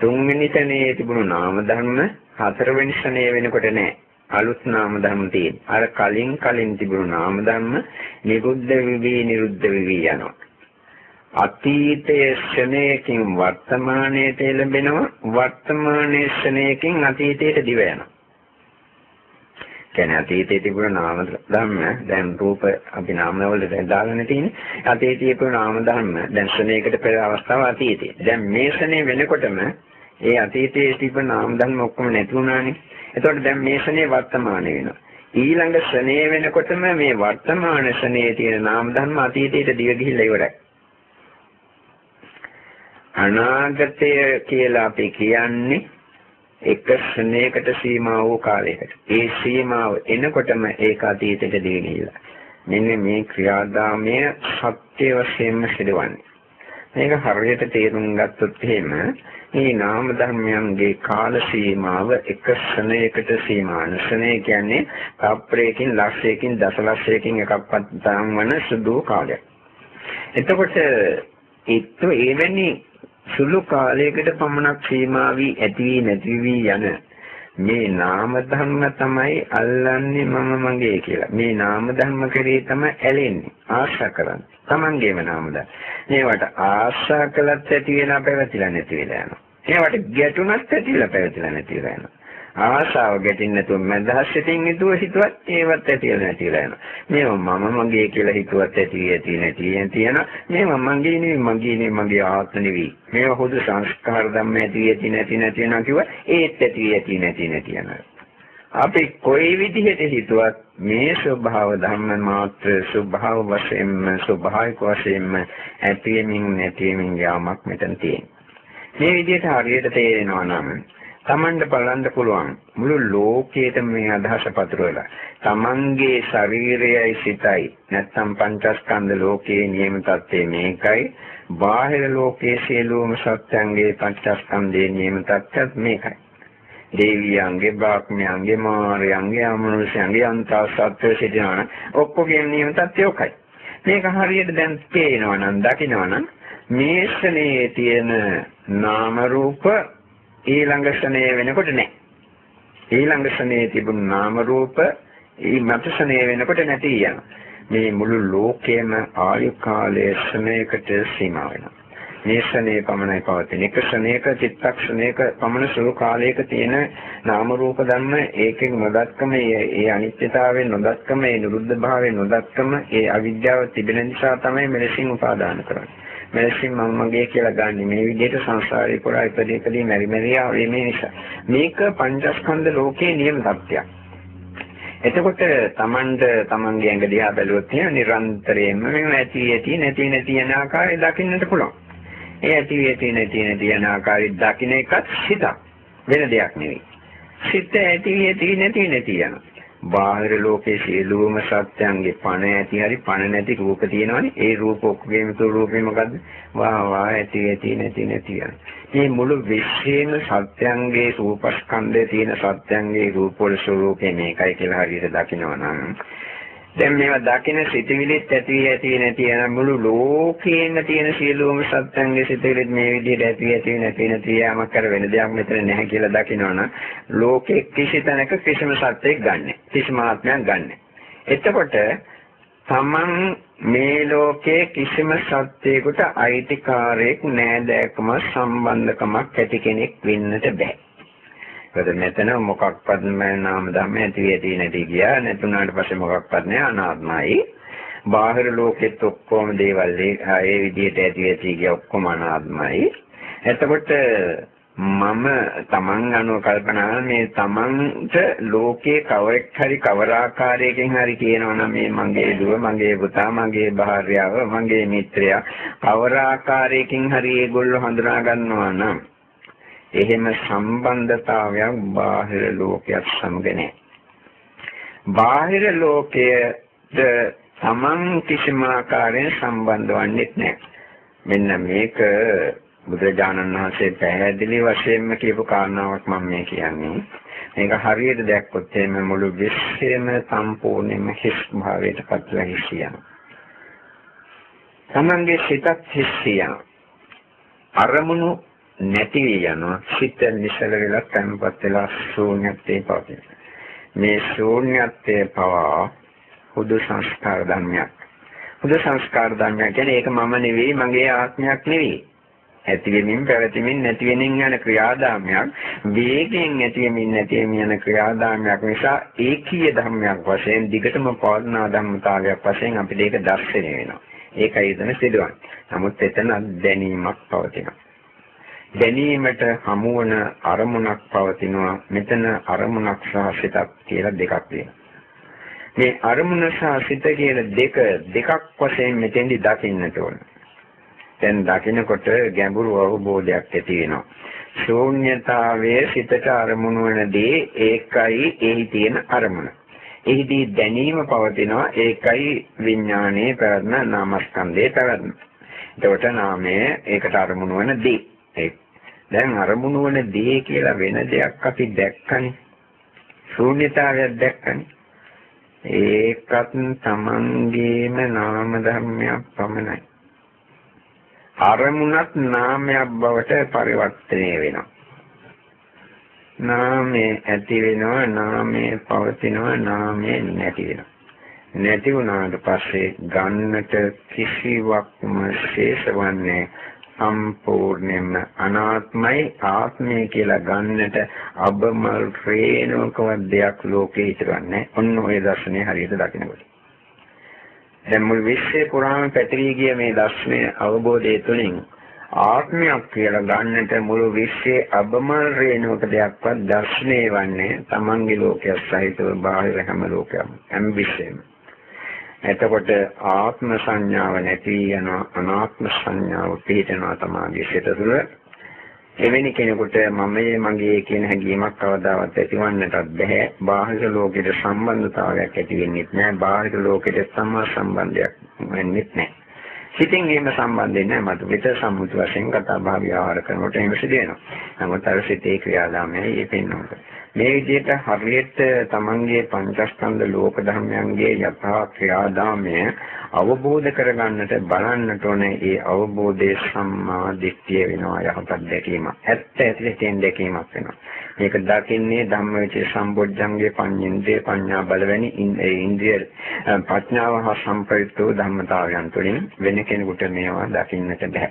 තුන්වෙනි ශ්‍රණයේ තිබුණු නාම ධර්ම හතරවෙනි ශ්‍රණය වෙනකොට නෑ. අලුත් නාම ධර්ම තියෙන. අර කලින් කලින් තිබුණු නාම ධර්ම නිරුද්ධ වෙවි නිරුද්ධ වෙවි යනවා. අතීතයේ ශ්‍රණයකින් වර්තමානයට එළඹෙනවා වර්තමානයේ ශ්‍රණයකින් අතීතයට දිව යනවා කියන්නේ අතීතයේ තිබුණ නාම ධර්ම දැන් රූප අපි නාම වලට දැන් දාගෙන තියෙන්නේ අතීතයේ තිබුණ නාම ධර්ම දැන් ශ්‍රණයකට පෙර අවස්ථාව අතීතයේ දැන් මේ ශ්‍රණය වෙනකොටම ඒ අතීතයේ තිබුණ නාම ධර්ම ඔක්කොම නැති වුණානේ එතකොට දැන් මේ ශ්‍රණය වර්තමාන වෙනවා ඊළඟ ශ්‍රණය වෙනකොටම මේ වර්තමාන ශ්‍රණයේ තියෙන නාම ධර්ම අතීතයට දිව ගිහිල්ලා ඉවරයි අනාගතය කියලා අපි කියන්නේ එක ශ්‍රණයකට සීමා වූ කාලයකට. ඒ සීමාව එනකොටම ඒක අතීතයට දිවිනිලා. මෙන්න මේ ක්‍රියාදාමය සත්‍ය වශයෙන්ම සිදුවන්නේ. මේක හරියට තේරුම් ගත්තොත් එහෙම මේ නාම ධර්මයන්ගේ කාල සීමාව එක ශ්‍රණයකට සීමාන. ශ්‍රණය කියන්නේ තප්පරයකින් ලක්ෂයකින් දසලක්ෂයකින් එකක්වත් තරම් සුදු කාලයක්. එතකොට ඒත් එවැනි සුළු කාලයකට පමණක් සීමා වී ඇති වී නැති වී යන මේ නාම ධර්ම තමයි අල්ලන්නේ මම මගේ කියලා. මේ නාම ධර්ම කෙරේ තමයි ඇලෙන්නේ, ආශා කරන්නේ. Tamangeම නාම ධර්ම. මේවට ආශා කළත් ඇති වෙලා පැවතිලා නැති වෙලා යනවා. ඒවට ගැටුණත් ඇතිලා පැවතිලා නැති වෙලා යනවා. ආශාව ගැටෙන්නේ නැතුව මදහස්යෙන් හිතුව හිතුවත් ඒවත් ඇතිලා නැතිලා යනවා. මේවා මම මගේ කියලා හිතුවත් ඇති ඇති නැති තියෙන මේවා මගේ නෙවෙයි මගේ නෙවෙයි මගේ ආත්ම නෙවෙයි. මේවා හොදු සංස්කාර ධම්ම ඇති ඇති නැති නැති වෙනවා කිව්වා ඒත් ඇති ඇති නැති නැති යනවා. අපි කොයි විදිහට හිතුවත් මේ ස්වභාව ධර්ම මාත්‍ර ස්වභාව වශයෙන්ම ස්වභාවික වශයෙන්ම ඇතිවීමින් නැතිවීමින් යාමක් මෙතන තියෙනවා. මේ විදිහට හරියට තේරෙනවා නම් Tamanට බලන්න පුළුවන් මුළු ලෝකයේම මේ අදහස පතුරවලා Tamanගේ ශරීරයයි සිතයි. නැත්නම් පංචස්කන්ධ ලෝකයේ නියම තත්ත්වය මේකයි. බාහිර ලෝකයේ සියලුම සත්‍යංගේ පංචස්කන්ධයේ නියම තත්ත්වයත් මේකයි. දේවියන්ගේ බ්‍රාහ්මණයන්ගේ මාරයන්ගේ අමනුෂ්‍යයන්ගේ අන්ත සත්‍ය සිටිනවන ඔක්කොගේම නියම තත්ත්වය ඔකයි. මේක හරියට දැන් පේනවා නම් දකිනවා නම් මේ ශ්‍රණයේ තියෙන නාම රූප ඊළඟ ශ්‍රණය වෙනකොට නැහැ. ඊළඟ ශ්‍රණයේ තිබුණු නාම රූප ඊ මත ශ්‍රණය වෙනකොට නැති යනවා. මේ මුළු ලෝකයේම ආයු කාලයේ ශ්‍රණයකට සීමා වෙනවා. මේ ශ්‍රණයේ පමණයි පවතින. එක ශ්‍රණයක චිත්තක්ෂණයක පමණ සුළු කාලයක තියෙන නාම රූප ධර්ම ඒකෙන් නොදක්කම ඒ අනිත්‍යතාවයෙන් නොදක්කම ඒ නිරුද්ධ භාවයෙන් නොදක්කම ඒ අවිද්‍යාව තිබෙන නිසා තමයි මෙලෙසින් උපාදාන කරන්නේ. මෙලෙසින් මම මගේ කියලා ගන්න මේ විදිහට සංසාරේ පුරා ඉපදී ඉපදී මෙරි මෙරි ආවේ මේ නිසා මේක පංචස්කන්ධ ලෝකයේ නියම සත්‍යයක් එතකොට Tamanට Tamanගේ ඇඟ දිහා බැලුවොත් එහෙනම් නිරන්තරයෙන්ම මේ ඇති ඇති නැති නැති යන ආකාරය දකින්නට පුළුවන්. ඒ ඇති ඇති නැති නැති යන ආකාරය දකින්න එකත් සිතක් වෙන දෙයක් නෙවෙයි. සිත ඇති ඇති නැති නැති යනවා. බාහිර ලෝකයේ සියලුම සත්‍යයන්ගේ පණ ඇති හරි පණ නැති රූප තියෙනවනේ. ඒ රූප ඔක්කොගේම තු රූපේ මොකද්ද? වා වා ඇති ඇති නැති නැති යන. මේ මුළු විශ්වයේම සත්‍යයන්ගේ රූපස්කන්ධයේ තියෙන සත්‍යයන්ගේ රූප වල ස්වરૂපේ මේකයි කියලා හරියට දකිනවා නම් දැන් මේවා දකින සිතවිලිත් ඇති ඇති නැති යන මුළු ලෝකේම තියෙන සියලුම සත්‍යංගේ සිතවිලිත් මේ විදිහට ඇති ඇති නැති නැති යාමක් කර වෙන දෙයක් මෙතන නැහැ කියලා දකිනවනම් ලෝකේ කිසි තැනක කිසිම සත්‍යයක් ගන්න කිසිම ආත්මයක් ගන්න. එතකොට තමන් මේ ලෝකයේ කිසිම සත්‍යයකට අයිතිකාරයක් නෑදෑකම සම්බන්ධකමක් ඇති කෙනෙක් වෙන්නට බෑ. මොකද මෙතන මොකක්වත් නාම ධර්ම ඇති ඇති නැති ගියා නැතුණාට පස්සේ මොකක්වත් නැහැ අනාත්මයි. බාහිර ලෝකෙත් ඔක්කොම දේවල් ඒ විදිහට ඇති ඇති ගියා ඔක්කොම අනාත්මයි. එතකොට මම තමන් අනුව කල්පනා මේ තමන්ට ලෝකේ කවරෙක් හරි කවර ආකාරයකින් හරි කියනවා නම් මේ මගේ දුව මගේ පුතා මගේ භාර්යාව මගේ මිත්‍රයා කවර ආකාරයකින් හරි ඒගොල්ලෝ හඳුනා ගන්නවා නම් එහෙම සම්බන්ධතාවයක් බාහිර ලෝකයක් සමග නැහැ. බාහිර ලෝකයට තමන් කිසිම ආකාරයෙන් සම්බන්ධ වන්නේ නැහැ. මෙන්න මේක බුදුරජාණන් වහන්සේ පැහැදිලි වශයෙන්ම කියපු කාරණාවක් මම මේ කියන්නේ. මේක හරියට දැක්කොත් එimhe මුළු විශ්වයම සම්පූර්ණයෙන්ම හිස් භාවයට පත්වලා හිසියන. තමන්ගේ සිතත් හිසියන. අරමුණු නැති යනවා සිත නිසල වෙලා තැන්පත් වෙලා ශූන්‍යත්වයේ පවතින. මේ ශූන්‍යත්වයේ පවා හුදු සංස්කාර ධර්මයක්. හුදු සංස්කාර ධර්මයක් කියන්නේ ඒක මම නෙවෙයි මගේ ආත්මයක් නෙවෙයි. ඇති වෙමින් පැවතෙමින් නැති වෙමින් යන ක්‍රියාදාමයක් වේගයෙන් ඇති වෙමින් නැති වෙමින් යන ක්‍රියාදාමයක් නිසා ඒකීය ධර්මයක් වශයෙන් දිගටම පවර්ණා ධර්මතාවයක් වශයෙන් අපිට ඒක දැర్శණය වෙනවා. ඒකයි එතන සිදුවන්නේ. නමුත් එතන දැනීමක් පවතිනවා. දැනීමට හමුවන අරමුණක් පවතිනවා. මෙතන අරමුණක් සහ සිතක් කියලා දෙකක් තියෙනවා. මේ අරමුණ සහ සිත කියන දෙක දෙකක් වශයෙන් මෙතෙන්දි දකින්නට ඕනේ. දැන් දකිනකොට ගැඹුරු අවබෝධයක් ඇති වෙනවා. ශූන්‍යතාවයේ සිතට අරමුණු වෙනදී ඒකයි එහි තියෙන අරමුණ. එහිදී දැනීම පවතිනවා ඒකයි විඥානයේ පැවැත්ම නාමස්කන්ධයේ පැවැත්ම. එතකොට නාමය ඒකට අරමුණු වෙන දේ. දැන් අරමුණු වෙන දේ කියලා වෙන දෙයක් අපි දැක්කනේ. ශූන්‍යතාවයක් දැක්කනේ. ඒකත් තමන්ගේම නාම ධර්මයක් පමණයි. අරමුණත් නාමයක් බවට පරිවර්තනය වෙනවා. නාමයේ ඇති වෙනවා නාමයේ පවතිනවා නාමයේ නැති වෙනවා. නැති වුණාට පස්සේ ගන්නට කිසිවක්ම ශේෂවන්නේ සම්පූර්ණයෙන්ම අනාත්මයි ආත්මය කියලා ගන්නට අබමල් රේණුකවත් දෙයක් ලෝකේ හිතවන්නේ. ඔන්න ඔය දර්ශනය හරියට දකිනකොට. දැන් මුළු විශ්වය පුරාම පැතිරී ගිය මේ දර්ශනය අවබෝධය තුළින් ආත්මයක් කියලා ගන්නට මුළු විශ්වයේ අබමල් රේණුවක දෙයක්වත් දර්ශනය වන්නේ තමන්ගේ ලෝකයක් සහිතව බාහිර හැම ලෝකයක්ම හැම විශ්වයම. එතකොට ආත්ම සංඥාව නැති යනවා අනාත්ම සංඥාව පිහිටනවා තමාගේ සිත තුළ එවැනි කෙනෙකුට මමයේ මගේ කියන හැඟීමක් කවදාවත් ඇතිවන්නටත් බැහැ. බාහිර ලෝකෙට සම්බන්ධතාවයක් ඇති වෙන්නේ නැහැ. බාහිර ලෝකෙට සම්මා සම්බන්ධයක් වෙන්නේ නැහැ. සිතින් එහෙම සම්බන්ධෙන්නේ නැහැ. මතු පිට සම්මුති වශයෙන් කතා බහ ව්‍යවහාර කරනකොට එහෙම සිදු වෙනවා. නමුත් අර සිතේ ක්‍රියාදාමයයි ඒ පෙන්වන්නේ. මේ විදිහට හරියට තමන්ගේ පංචස්කන්ධ ලෝක ධර්මයන්ගේ යථා ක්‍රියාදාමය අවබෝධ කරගන්නට බලන්නට ඕනේ ඒ අවබෝධයේ සම්මා දිට්ඨිය වෙනවා යහපත් දැකීම. ඇත්ත ඇතුළතෙන් දැකීමක් වෙනවා. මේක දකින්නේ ධම්මවිචේ සම්බොජ්ජංගේ පඤ්ඤේන්ද්‍රේ පඤ්ඤා බලවැනි ඉන්ද්‍රිය ප්‍රඥාව හා සම්ප්‍රයුක්ත ධම්මතාවයන් තුළින් වෙන කෙනෙකුට මේවා දකින්නට බෑ.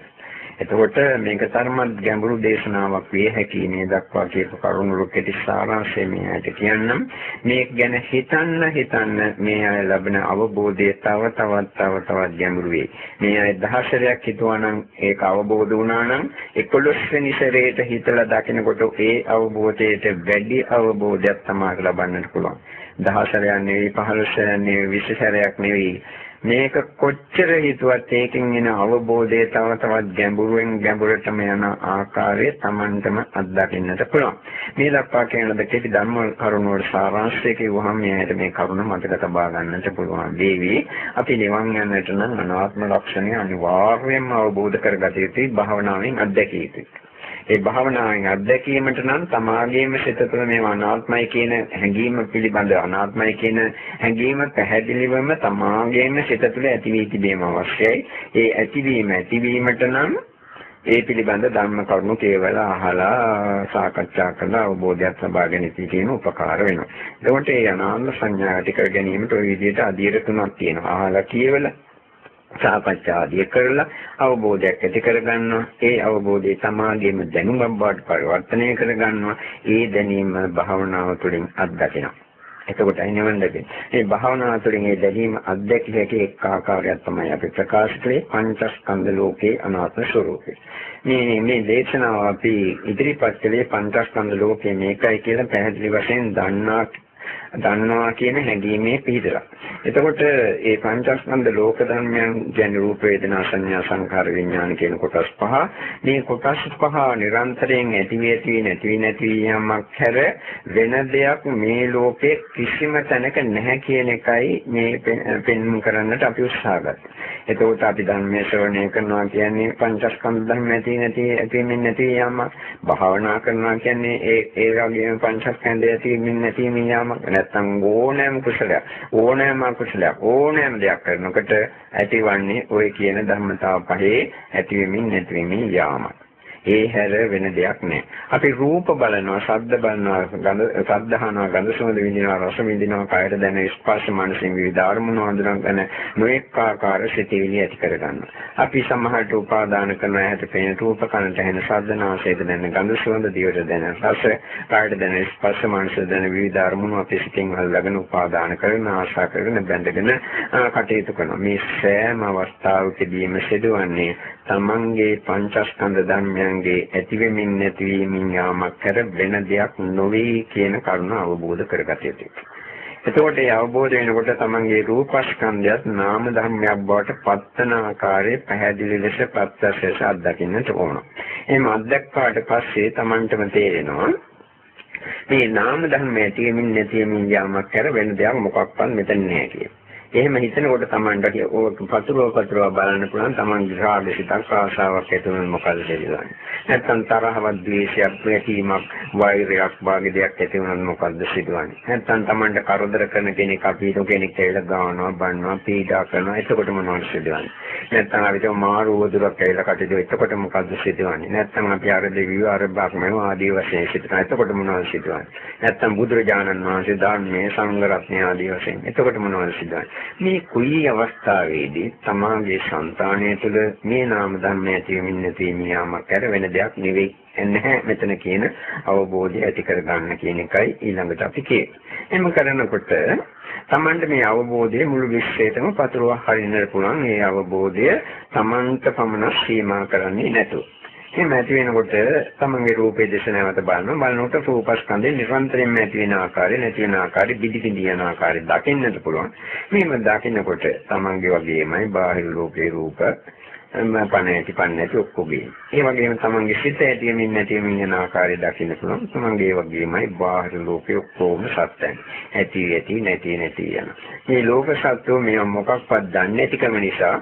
එතකොට මේක තරමත් ගැඹුරු දේශනාවක් විය හැකි මේ දක්වා කියපු කරුණු කෙටි සාරාංශය මේ ඇයිට කියන්නම්. මේක ගැන හිතන්න හිතන්න මේ අය ලබන අවබෝධය තව තවත් තව තවත් ගැඹුරු වෙයි. මේ අය දහසරයක් හිතුවා නම් ඒක අවබෝධ වුණා නම් 11 වෙනි සැරේට හිතලා දකිනකොට ඒ අවබෝධයට වැඩි අවබෝධයක් තමයි ලබන්නට පුළුවන්. දහසරයක් නෙවෙයි 15 සැරයක් නෙවෙයි 20 සැරයක් නෙවෙයි. මේක කොච්චර හිතුවත් ඒකෙන් එන අවබෝධය තව තවත් ගැඹුරුවෙන් ගැඹුරටම යන ආකාරය Tamanටම අත්දකින්නට පුළුවන්. මේ දක්වා කියන දෙකේ ධර්ම කරුණ වල සාරාංශය කිව්වහම මේකට මේ කරුණ මතක තබා ගන්නට පුළුවන්. දේවි අපි නිවන් යන්නට නම් අනාත්ම ලක්ෂණය අනිවාර්යයෙන්ම අවබෝධ කරගත යුතුයි භාවනාවෙන් අත්දැකිය යුතුයි. ඒ භාවනාවෙන් අත්දැකීමට නම් තමාගේම සිත තුළ මේ අනාත්මයි කියන හැඟීම පිළිබඳ අනාත්මයි කියන හැඟීම පැහැදිලිවම තමාගේම සිත තුළ ඇති වී තිබීම අවශ්‍යයි. ඒ ඇතිවීම ඇතිවීමට නම් ඒ පිළිබඳ ධර්ම කරුණු කේවල අහලා සාකච්ඡා කරලා අවබෝධයක් ලබා ගැනීම කියන උපකාර වෙනවා. එතකොට ඒ අනාත්ම සංඥා ඇති කර ගැනීමට ওই විදිහට අධීර තුනක් තියෙනවා. අහලා කියවලා සාකච්ඡා ආදිය කරලා අවබෝධයක් ඇති කරගන්නවා ඒ අවබෝධය සමාධියම දැනුමක් බවට පරිවර්තනය කරගන්නවා ඒ දැනීම භාවනාව තුළින් අත්දකිනවා එතකොටයි නිවන් ලැබෙන්නේ. මේ භාවනාව තුළින් මේ දැනීම අත්දැකිය හැකි එක් ආකාරයක් තමයි අපි ප්‍රකාශ කළේ පංචස්කන්ධ ලෝකේ අනාත්ම ස්වરૂපය. මේ මේ දේශනාව අපි ඉදිරිපත් කළේ පංචස්කන්ධ ලෝකේ මේකයි කියලා පැහැදිලි වශයෙන් දන්නා දන්නවා කියන හැඟීමේ පිහිටලා. එතකොට මේ පංචස්කන්ධ ලෝක ධර්මයන් කියන්නේ රූප වේදනා සංඥා සංඛාර විඥාන කියන කොටස් පහ. මේ කොටස් පහ නිරන්තරයෙන් ඇති වී ඇති නැති වී නැති යමක් හැර වෙන දෙයක් මේ ලෝකේ කිසිම තැනක නැහැ කියන එකයි මේ පෙන්වන්න කරන්නට අපි උත්සාහ ගත්තේ. එතකොට අපි ධර්මයේ ශ්‍රවණය කරනවා කියන්නේ පංචස්කන්ධ ධර්ම නැති නැති ඇතිවෙමින් නැති යාමක්. භාවනා කරනවා කියන්නේ ඒ ඒ වගේම පංචස්කන්ධය ඇතිවෙමින් නැතිවෙමින් යාමක්. නැත්තම් ඕනෑම කුසලයක් ඕනෑම කුසලයක් ඕනෑම දෙයක් කරනකොට ඇතිවන්නේ ওই කියන ධර්මතාව පහේ ඇතිවෙමින් නැතිවෙමින් යාමක්. ඒ හැර වෙන දෙයක් නෑ. අපි රූප බලනවා, ශබ්ද බලනවා, ගඳ සද්ධානවා, ගඳ සුවඳ විඳිනවා, රස විඳිනවා, කායයට දැනෙන ස්පර්ශ මනසින් විවිධ අරමුණු හඳුනාගෙන නොඑක ආකාර සිතිවිලි ඇති කරගන්නවා. අපි සමහරට උපාදාන කරන ඇහැට පෙනෙන රූප කනට ඇහෙන ශබ්ද නාසයට දැනෙන ගඳ සුවඳ දිවට දැනෙන රස කායයට දැනෙන ස්පර්ශ මනසට දැනෙන විවිධ අරමුණු අපි සිතින් අල්ලගෙන උපාදාන කරන ආශා කරන බැඳගෙන කටයුතු කරනවා. මේ සෑම අවස්ථාවකදීම සිදුවන්නේ තමන්ගේ පංචස්කන්ධ ධර්මයන්ගේ ඇතිවෙමින් නැතිවීමින් යාමක් කර වෙන දෙයක් නොවේ කියන කරුණ අවබෝධ කරගත යුතුයි. එතකොට ඒ අවබෝධ වෙනකොට තමන්ගේ රූපස්කන්ධයත් නාම ධර්මයක් බවට පත්තන ආකාරයේ පැහැදිලි ලෙස ප්‍රත්‍යක්ෂ අත්දකින්නට ඕන. එහෙම අත්දැක්කාට පස්සේ තමන්ටම තේරෙනවා මේ නාම ධර්ම ඇතිවෙමින් නැතිවෙමින් යාමක් කර වෙන දෙයක් මොකක්වත් මෙතන නැහැ කියලා. එහෙම හිතනකොට Tamanට ඕක පතුරව පතුරව බලන්න පුළුවන් Tamanගේ රාග සිතක් ආශාවක් ඇති වෙන මොකද දෙන්නේ. නැත්තම් තරහවක් ද්වේෂයක් ප්‍රේතීමක් වෛරයක් වාගේ දෙයක් ඇති වෙනොත් මොකද්ද සිදුවන්නේ. නැත්තම් Tamanට කරදර කරන කෙනෙක් අපිට කෙනෙක් ඇවිල්ලා ගානවා බන්නවා පීඩා කරනවා එතකොට මොනවද සිදුවන්නේ. නැත්තම් අපිට මාරු වදුරක් ඇවිල්ලා කටට එතකොට මොකද්ද සිදුවන්නේ. නැත්තම් අපි අර දෙවියෝ අර බ්‍රහ්මයෝ ආදී වශයෙන් සිටිනවා. එතකොට මොනවද සිදුවන්නේ. නැත්තම් බුදුරජාණන් වහන්සේ ධර්මයේ සංඝ රත්නය ආදී වශයෙන් එතකොට මොනවද සිදුවන්නේ. මේ කුයි අවස්ථාවේදී තමාගේ సంతාණය තුළ මේ නාම ධර්ම ඇතිවෙමින් නැතිවෙමින් යාමක් කර වෙන දෙයක් නෙවෙයි නැහැ මෙතන කියන අවබෝධය ඇති කරගන්න කියන එකයි ඊළඟට අපි කියන්නේ. එහෙම කරනකොට තමන්ට මේ අවබෝධය මුළු විශ්වයටම පතුරවා හරින්නට පුළුවන්. මේ අවබෝධය තමන්ට පමණක් සීමා කරන්නේ නැතුව. එහෙම ඇති වෙනකොට තමන්ගේ රූපේ දේශ නැවත බලනවා. බලනකොට රූපස්කන්ධේ නිරන්තරයෙන්ම ඇති වෙන ආකාරය නැති වෙන ආකාරය පිටි පිටි යන ආකාරය දකින්නට පුළුවන්. මෙහෙම දකින්නකොට තමන්ගේ වගේමයි බාහිර ලෝකේ රූප පණ ඇති පණ නැති ඔක්කොගේ. ඒ වගේම තමන්ගේ සිත ඇතිවෙමින් නැතිවෙමින් යන ආකාරය දකින්න පුළුවන්. තමන්ගේ වගේමයි බාහිර ලෝකේ ඔක්කොම සත්‍යයි. ඇති ඇති නැති නැති යන. මේ ලෝක සත්‍යෝ මේ මොකක්වත් දන්නේ නැතිකම නිසා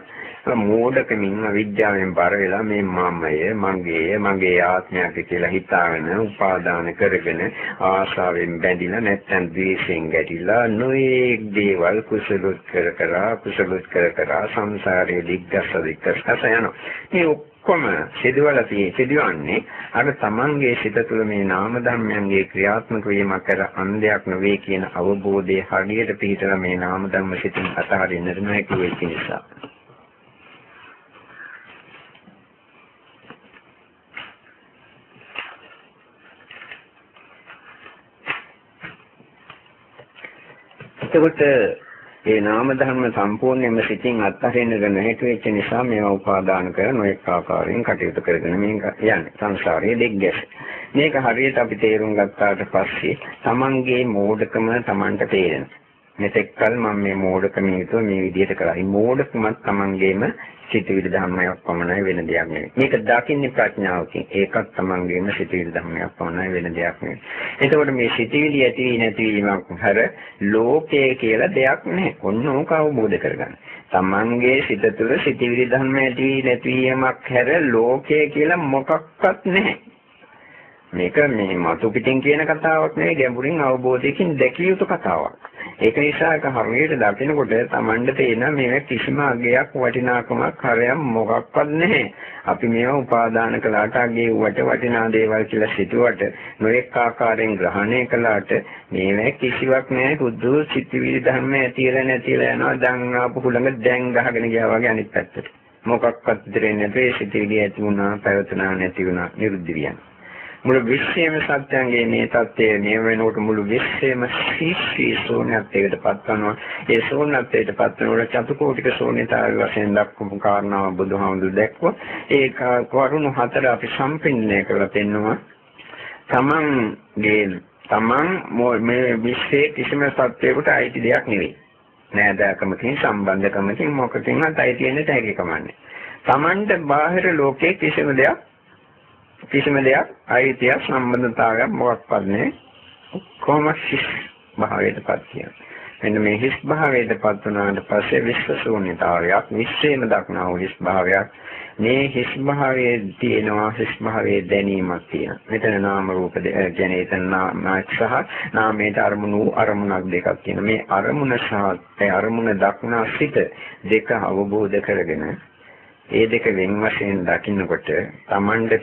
මෝඩකමින් අවිද්‍යාවෙන් බර වෙලා මේ මමය මගේ මගේ ආත්මයක් කියලා හිතාගෙන උපාදාන කරගෙන ආශාවෙන් බැඳිලා නැත්නම් ද්වේෂයෙන් ගැටිලා නොයේක් දේවල් කුසලොත් කර කර කුසලොත් කර කර සංසාරයේ දිග්ගස්ස දිග්ගස්ස යනවා. මේ ඔක්කොම සිදුවලා තියෙන්නේ සිදුවන්නේ අර තමන්ගේ සිත තුළ මේ නාම ධර්මයන්ගේ ක්‍රියාත්මක වීමක් කර අන්දයක් නොවේ කියන අවබෝධය හරියට පිළිතර මේ නාම ධර්ම සිතින් අතහරින්නට නොහැකි වෙච්ච නිසා. එතකොට ඒ නාම ධර්ම සම්පූර්ණයෙන්ම සිතින් අත්හරින්නට නැහැටි වෙච්ච නිසා මේවා උපාදාන කර නොඑක ආකාරයෙන් කටයුතු කරගෙන මේක යන්නේ සංසාරයේ දෙග්ගැස්. මේක හරියට අපි තේරුම් ගත්තාට පස්සේ Tamanගේ මෝඩකම Tamanට තේරෙනවා. මෙතෙක්කල් මම මේ මෝඩකම හේතුව මේ විදිහට කරා. මේ මෝඩකමත් Tamanගේම සිතිවිලි ධර්මයක් පමණයි වෙන දෙයක් නෙවෙයි. මේක දකින්නේ ප්‍රඥාවකින්. ඒකත් තමන්ගේම සිතිවිලි ධර්මයක් පමණයි වෙන දෙයක් නෙවෙයි. එතකොට මේ සිතිවිලි ඇති නැතිවීමක් හැර ලෝකය කියලා දෙයක් නැහැ. ඔන්න ඕක අවබෝධ කරගන්න. තමන්ගේ සිත තුළ සිතිවිලි ධර්ම ඇති නැතිවීමක් හැර ලෝකය කියලා මොකක්වත් නැහැ. මේක මේ මතු පිටින් කියන කතාවක් නෙවෙයි ගැඹුරින් අවබෝධයකින් දැකිය යුතු කතාවක්. ඒක නිසා ඒක හරියට දකිනකොට Tamanda තේන මේක කිසිම අගයක් වටිනාකමක් හරයක් මොකක්වත් නැහැ. අපි මේවා උපාදාන කළාට අගේ වට වටිනා දේවල් කියලා සිතුවට නොඑක ආකාරයෙන් ග්‍රහණය කළාට මේවා කිසිවක් නැහැ. බුදු සිතිවිලි ධර්ම ඇතිලා නැතිලා යනවා. දැන් ආපු කුලඟ දැන් ගහගෙන ගියා වගේ අනිත් පැත්තට. මොකක්වත් දෙන්නේ නැතේ සිතිවිලි ඇති වුණා, පැවතුණා නැති වුණා, නිරුද්ධ වියන්. මුළු විශ්වයේම සත්‍යංගේ මේ தත්ත්වය මේ වෙනකොට මුළු විශ්වයේම සීසී ශූන්‍යත්වයට පත්වනවා. ඒ ශූන්‍යත්වයට පත්වනකොට චතුකෝටික ශූන්‍යතාවය වශයෙන් දක්වපු කාරණාව බුදුහාමුදුරු දැක්වුවා. ඒ කරුණු හතර අපි සම්පින්නය කරලා පෙන්නවා. තමන්ගේ තමන් මේ විශ්වයේ කිසිම සත්‍යයකට අයිති දෙයක් නෙවෙයි. නෑදෑකමකින් සම්බන්ධකමකින් මොකකින්වත් අයිති වෙන්න තැකි කමන්නේ. තමන්ට බාහිර ලෝකයේ කිසිම දෙයක් කිසිම දෙයක් අයිතියක් සම්බන්ධතාවයක් මොකක්වත් නැහැ. කොහොම ශිෂ් භාවයටපත් කියන. මෙන්න මේ හිස් භාවයටපත් වුණාට පස්සේ විශ්ව ශූන්‍යතාවයක් විශ්වේම දක්නා වූ හිස් භාවයක් මේ හිස් භාවයේ තියෙනවා හිස් භාවයේ දැනීමක් තියෙනවා මෙතන නාම රූප කියන්නේ එතන නාමයක් සහ නාමයට අරමුණු අරමුණක් දෙකක් තියෙනවා මේ අරමුණ සහ අරමුණ දක්නා සිට දෙක අවබෝධ කරගෙන ඒ දෙක වෙන් වශයෙන් දකින්නකොට Tamande